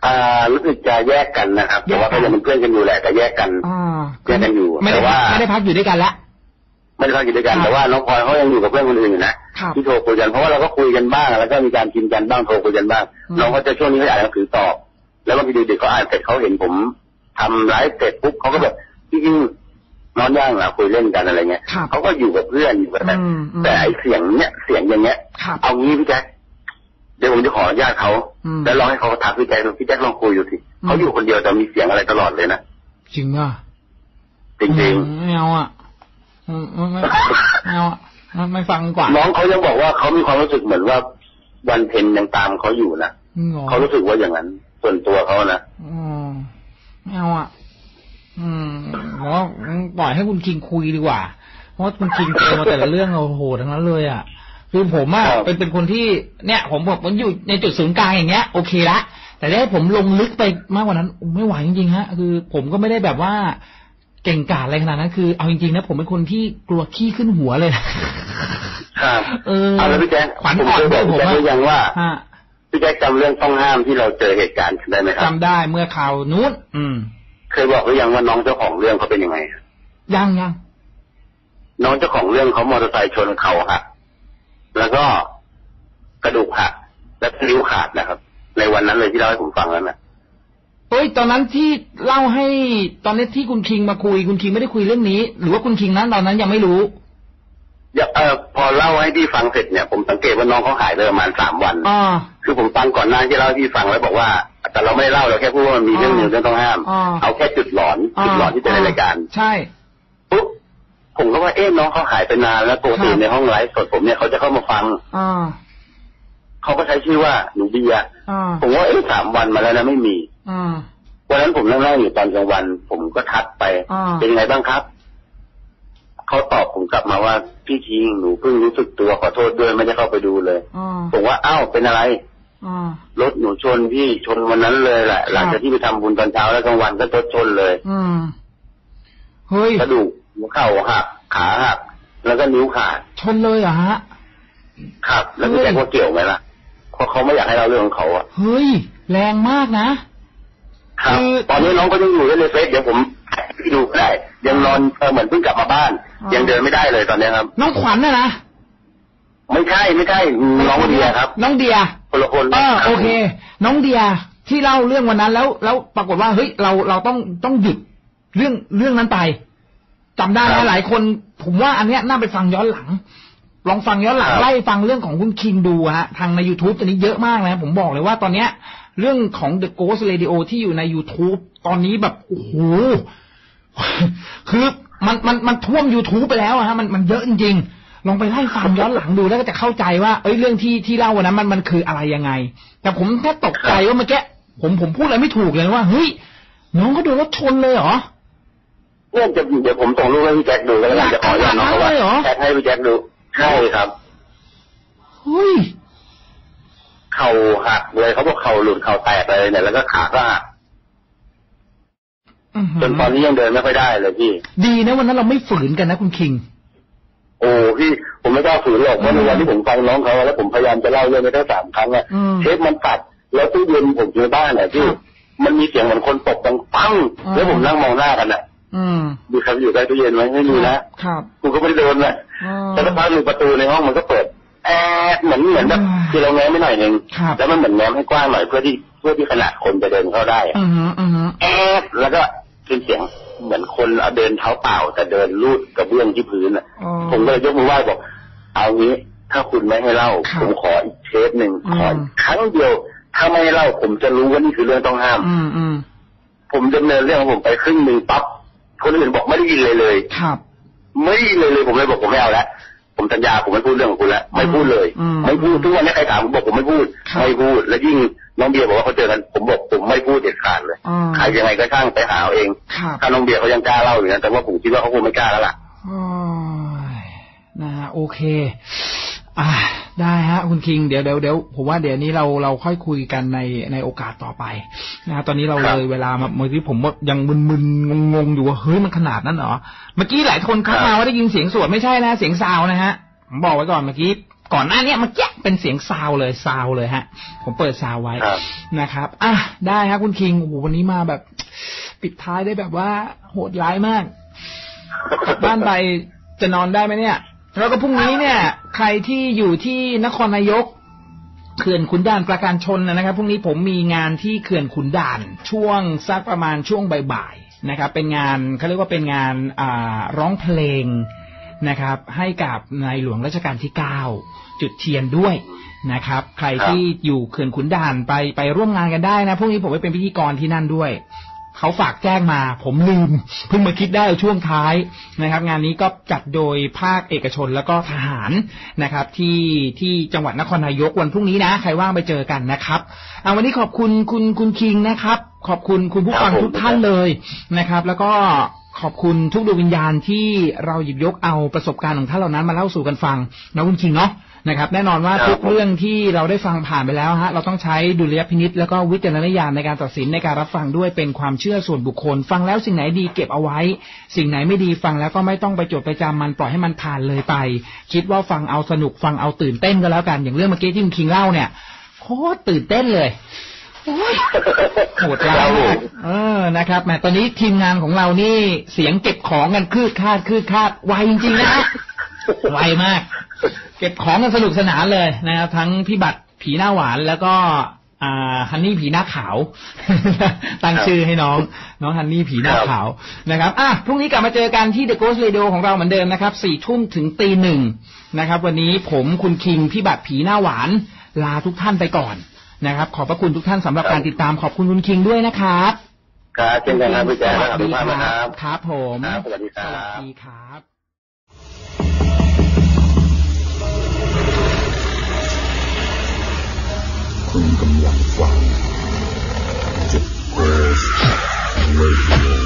อ่ารู้สึกจะแยกกันนะครับแต่ว่าแยกกันก็ยังเป็นเพื่อนกันอยู่แหละแต่แยกกันอ่าแยกกันอยู่ไม่ได้แต่ว่าไม่ได้พักอยู่ด้วยกันละ ไม่ได้พักอยู่ด้วยกันครับแต่ว่าน้องพลอยเขายังอยู่กับเพื่อนคนอื่นอยู่นะครับที่โทรคุยกันเพราะว่าเราก็คุยกันบ้างแล้วก็มีการพิมพ์กันบ้างโทรคุยกันบ้างอืมน้องก็จะช่วงนี้เขาอ่านหนังสือตอบแล้วบางทีเด็กๆเขาอ่านเสร็จเขาเห็นผมทำไลฟ์เสร็จปุ๊บเขาก็แบบจริงๆนอนย่างนะคุยเล่นกันอะไรเงี้ยครับเขาก็อยู่กับเพื่อนอยู่กับแต่อืมอืมแต่ไอเสียงเนี้ยเสียงอย่างเงี้ยครับเอางี้พี่แจ๊คเดี๋ยวผมจะขออนุญาตเขาอืมแล้วลองให้เขาถามพี่แจ๊คดูพี่แจ๊คลองคุยดูสิอืมเขาอยู่คนเดียวแต่มีเสียงอะไรตลอดเลยนะจริงอะจริงไม่เอาอะอืม ไม่ไม่ไม่เอาอะไม่ไม่ฟังกว่าๆน้องเขายังบอกว่าเขามีความรู้สึกเหมือนว่าวันเพ็ญยังตามเขาอยู่นะอืมหรอเขารู้สึกว่าอย่างนั้น ส่วนตัวเขานะอืมไม่เอาอะ อืมผมว่าปล่อยให้คุณคิงคุยดีกว่า เพราะว่าคุณคิงเจอมาแต่ละเรื่องโอ้โหทั้งนั้นเลยอะคือผมอะครับเป็นเป็นคนที่เนี่ย ผมผมผมอยู่ในจุดศูนย์กลางอย่างเงี้ยโอเคละแต่ถ้าให้ผมลงลึกไปมากกว่านั้น ไม่ไหวจริงๆฮะ คือ ผมก็ไม่ได้แบบว่า เก่งกาจอะไรขนาดนั้นคือเอาจริงๆนะผมเป็นคนที่กลัวขี้ขึ้นหัวเลยครับเออเอาแล้วพี่แจ๊คขวัญผมอ่อนเคยบอกด้วยผมพี่แจ๊คอะหรือยังว่าฮะพี่แจ๊คจำเรื่องต้องห้ามที่เราเจอเหตุการณ์ได้ไหมครับจำได้เมื่อคราวนู้นอืม เคยบอกหรือยังว่าน้องเจ้าของเรื่องเขาเป็นยังไงยังยังน้องเจ้าของเรื่องเขามอเตอร์ไซค์ชนเข่าหักแล้วก็กระดูกหักและนิ้วขาดนะครับ ในวันนั้นเลยที่เล่าให้ผมฟังแล้วนะ เอ้ย ตอนนั้นที่เล่าให้ตอนนี้ที่คุณคิงมาคุย คุณคิงไม่ได้คุยเรื่องนี้ หรือว่าคุณคิงนั้นตอนนั้นยังไม่รู้อย่าเออพอเล่าให้พี่ฟังเสร็จเนี่ยผมสังเกตว่าน้องเขาหายไปประมาณสามวันอ่าคือผมฟังก่อนหน้าที่เล่าให้พี่ฟังแล้วบอกว่า แต่เราไม่ได้เล่าเราแค่พูดว่ามันมีเรื่องหนึ่งเรื่องต้องห้ามอ่าเอาแค่จุดหลอนจุดหลอนที่เป็นในรายการ ใช่ปุ๊บผมก็ว่าเอ๊ะน้องเขาหายไปนานแล้วปกติครับในห้องไลฟ์สดผมเนี่ยเขาจะเข้ามาฟังอ่าเขาก็ใช้ชื่อว่าหนูเบียร์อ่าผมว่าเอ๊ะสามวันมาแล้วนะไม่มีอ่า วันนั้นผมนั่งเล่าอยู่ตอนกลางวัน ผมก็ทักไปอ่าเป็นยังไงบ้างครับ เขาตอบผมกลับมาว่าพี่คิงหนูเพิ่งรู้สึกตัวขอโทษด้วยไม่ได้เข้าไปดูเลยอ่าผมว่าอ้าวเป็นอะไรอ่ารถหนูชนพี่ชนวันนั้นเลยแหละ หลังจากที่ไปทำบุญตอนเช้าแล้วกลางวันก็รถชนเลย อืมเฮ้ยกระดูกหัวเข่าหักขาหักแล้วก็นิ้วขาดชนเลยเหรอฮะครับ แล้วพี่เฮ้ยแจ็คว่าเกี่ยวไหมล่ะเพราะเขาไม่อยากให้เราเรื่องของเขาอะเฮ้ย แรงมากนะ ครับคือตอนนี้น้องก็ยังอยู่ในเฟซเดี๋ยวผมให้ดูก็ได้ ยังนอนเออเหมือนเพิ่งกลับมาบ้านอ่ายัยังเดินไม่ได้เลยตอนนี้ครับ น้องขวัญน่ะนะไม่ใช่ไม่ใช่น้องเดียครับ น้องเดียคนละคนเออรับโอเค น้องเดียที่เล่าเรื่องวันนั้นแล้วแล้วปรากฏว่าเฮ้ยเราเราต้องต้องหยุดเรื่องเรื่องนั้นไปจำได้นะหลายคน ผมว่าอันเนี้ยน่าไปฟังย้อนหลัง ลองฟังย้อนหลังไล่ฟังเรื่องของคุณคิงดูฮะทางใน youtube ตอนนี้เยอะมากนะผมบอกเลยว่าตอนเนี้ย เรื่องของ The Ghost Radio ที่อยู่ใน youtube ตอนนี้แบบโอ้โหคือมันมันมันท่วม youtube ไปแล้วอะฮะมันมันเยอะจริงๆลองไปไล่ฟังย้อนหลังดูแล้วก็จะเข้าใจว่าเอ้ยเรื่องที่ที่เล่าวันนั้นมันมันคืออะไรยังไง แต่ผมแค่ตกใจว่าเมื่อกี้ผมผมพูดอะไรไม่ถูกเลยว่าเฮ้ยน้องก็โดนรถชนเลยเหรอเนี่ยจะเดี๋ยวผมส่งรูปให้พี่แจ็คดูก็แล้วกันจะขออนุญาตน้องเขาว่าอยากได้เลยเหรอแจ็คให้พี่แจ็คดูใช่ครับเฮ้ย เข่าหักเลยเขาบอกเข่าหลุดเข่าแตกเลยเนี่ยแล้วก็ขาก็หักอื้อหือจนตอนนี้ยังเดินไม่ค่อยได้เลยพี่ ดีนะวันนั้นเราไม่ฝืนกันนะคุณคิง โอ้พี่ผมไม่กล้าฝืนหรอกเพราะในวันที่ผมฟังน้องเขาแล้วผมพยายามจะเล่าเรื่องไปทั้งสามครั้งอะอืมเทปมันตัดแล้วตู้เย็นผมอยู่ในบ้านอะพี่ครับมันมีเสียงเหมือนคนตกดังปังอ่าแล้วผมนั่งมองหน้ากันอะอืมดูครับอยู่ใกล้ตู้เย็นไหมไม่มีนะครับกูก็ไม่ได้โดนเลยอ๋อแต่สักพักหนึ่งประตูในห้องมันก็เปิด แอดเหมือนเหมือนแบบอ่าคือเราแง้มไม่หน่อยหนึ่งครับแล้วมันเหมือนแง้มให้กว้างหน่อยเพื่อที่เพื่อที่ขนาดคนจะเดินเข้าได้อะอือหืออือหือแอดแล้วก็เป็นเสียงเหมือนคนเอาเดินเท้าเปล่า แต่เดินลูดกระเบื้องที่พื้นอะอ๋อผมก็เลยยกมือไหว้บอก เอางี้ถ้าคุณไม่ให้เล่าครับผมขออีกเทปหนึ่งอืมขออีกครั้งเดียว ถ้าไม่ให้เล่าผมจะรู้ว่านี่คือเรื่องต้องห้ามอืมอืมผมดำเนินเรื่องของผมไปครึ่งหนึ่งปั๊บคนอื่นบอกไม่ได้ยินเลยเลย ครับ ไม่ได้ยินเลยเลยผมเลยบอกผมไม่เอาแล้ว ผมสัญญาผมไม่พูดเรื่องของคุณแล้วไม่พูดเลยอืมไม่พูดทุกวันนี้ใครถามผมบอกผมไม่พูดครับไม่พูด แล้วยิ่งน้องเบียร์บอกว่าเขาเจอกันผมบอกผมไม่พูดเด็ดขาดเลยอ่าใครยังไงก็ช่างไปหาเอาเองครับถ้าน้องเบียร์เขายังกล้าเล่าอยู่นะแต่ว่าผมคิดว่าเขาคงไม่กล้าแล้วล่ะโอ้ยนะฮะโอเค อ่า ได้ฮะคุณคิงเดี๋ยวเดี๋ยวเดี๋ยวผมว่าเดี๋ยวนี้เราเราค่อยคุยกันในในโอกาสต่อไปนะฮะตอนนี้เราครับเลยเวลามาเมื่อกี้ผมว่ายังมึนๆงงๆอยู่ว่าเฮ้ยมันขนาดนั้นเหรอเมื่อกี้หลายคนเข้ามาว่าได้ยินเสียงสวดไม่ใช่นะเสียงซาวนะฮะผมบอกไว้ก่อนเมื่อกี้ก่อนหน้าเนี้ยเมื่อกี้เป็นเสียงซาวเลยซาวเลยฮะ ผมเปิดซาวไว้ครับนะครับอะได้ครับคุณคิงโอ้โหวันนี้มาแบบ ปิดท้ายได้แบบว่าโหดร้ายมากกลับบ้านไปจะนอนได้ไหมเนี่ย แล้วก็พรุ่งนี้เนี่ย ใครที่อยู่ที่นครนายกเขื่อนขุนด่านประการชนนะครับพรุ่งนี้ผมมีงานที่เขื่อนขุนด่านช่วงสักประมาณช่วงบ่ายๆนะครับ เป็นงานเขาเรียกว่าเป็นงานอ่าร้องเพลงนะครับ ให้กับในหลวงรัชกาลที่เก้าจุดเทียนด้วยนะครับ ใครที่อยู่เขื่อนขุนด่านไปไปร่วมงานกันได้นะพรุ่งนี้ผมไปเป็นพิธีกรที่นั่นด้วย เขาฝากแจ้งมา ผมลืมเพิ่งมาคิดได้ช่วงท้ายนะครับ งานนี้ก็จัดโดยภาคเอกชนแล้วก็ทหารนะครับ ที่ที่จังหวัดนครนายกวันพรุ่งนี้นะ ใครว่างไปเจอกันนะครับเอาวันนี้ขอบคุณคุณคุณคิงนะครับ ขอบคุณคุณผู้ฟังทุกท่านเลยนะครับ แล้วก็ขอบคุณทุกดวงวิญญาณที่เราหยิบยกเอาประสบการณ์ของท่านเหล่านั้นมาเล่าสู่กันฟังนะคุณคิงเนาะ นะครับ แน่นอนว่าครับทุกเรื่องที่เราได้ฟังผ่านไปแล้วฮะ เราต้องใช้ดุลยพินิษแล้วก็วิจารณญาณในการตัดสินในการรับฟังด้วยเป็นความเชื่อส่วนบุคคล ฟังแล้วสิ่งไหนดีเก็บเอาไว้ สิ่งไหนไม่ดีฟังแล้วก็ไม่ต้องไปจดไปจำมันปล่อยให้มันผ่านเลยไป คิดว่าฟังเอาสนุกฟังเอาตื่นเต้นก็แล้วกัน อย่างเรื่องเมื่อกี้ที่คุณคิงเล่าเนี่ยโคตรตื่นเต้นเลยโอ้ยโหดร้ายมากเออนะครับแหมตอนนี้ทีมงานของเรานี่เสียงเก็บของกันคืดคาดคืดคาดไวจริงๆนะฮะไวมาก เก็บของกันสนุกสนานเลยนะครับทั้งพี่บัตรผีหน้าหวานแล้วก็อ่าฮันนี่ผีหน้าขาว ตั้งชื่อให้น้อง น้องฮันนี่ผีหน้าขาวนะครับอะพรุ่งนี้กลับมาเจอกันที่ The Ghost Radio ของเราเหมือนเดิมนะครับสี่ทุ่มถึงตีหนึ่งนะครับ วันนี้ผมคุณคิงพี่บัตรผีหน้าหวาน ลาทุกท่านไปก่อนนะครับ ขอบพระคุณทุกท่านสำหรับการติดตามขอบคุณคุณคิงด้วยนะครับครับเช่นกันครับพี่แจ๊คสวัสขอบดีคุณมากคนะครัรับบครับผมครับสวัสดีครับ คุณกำลังฟัง The Best Radio.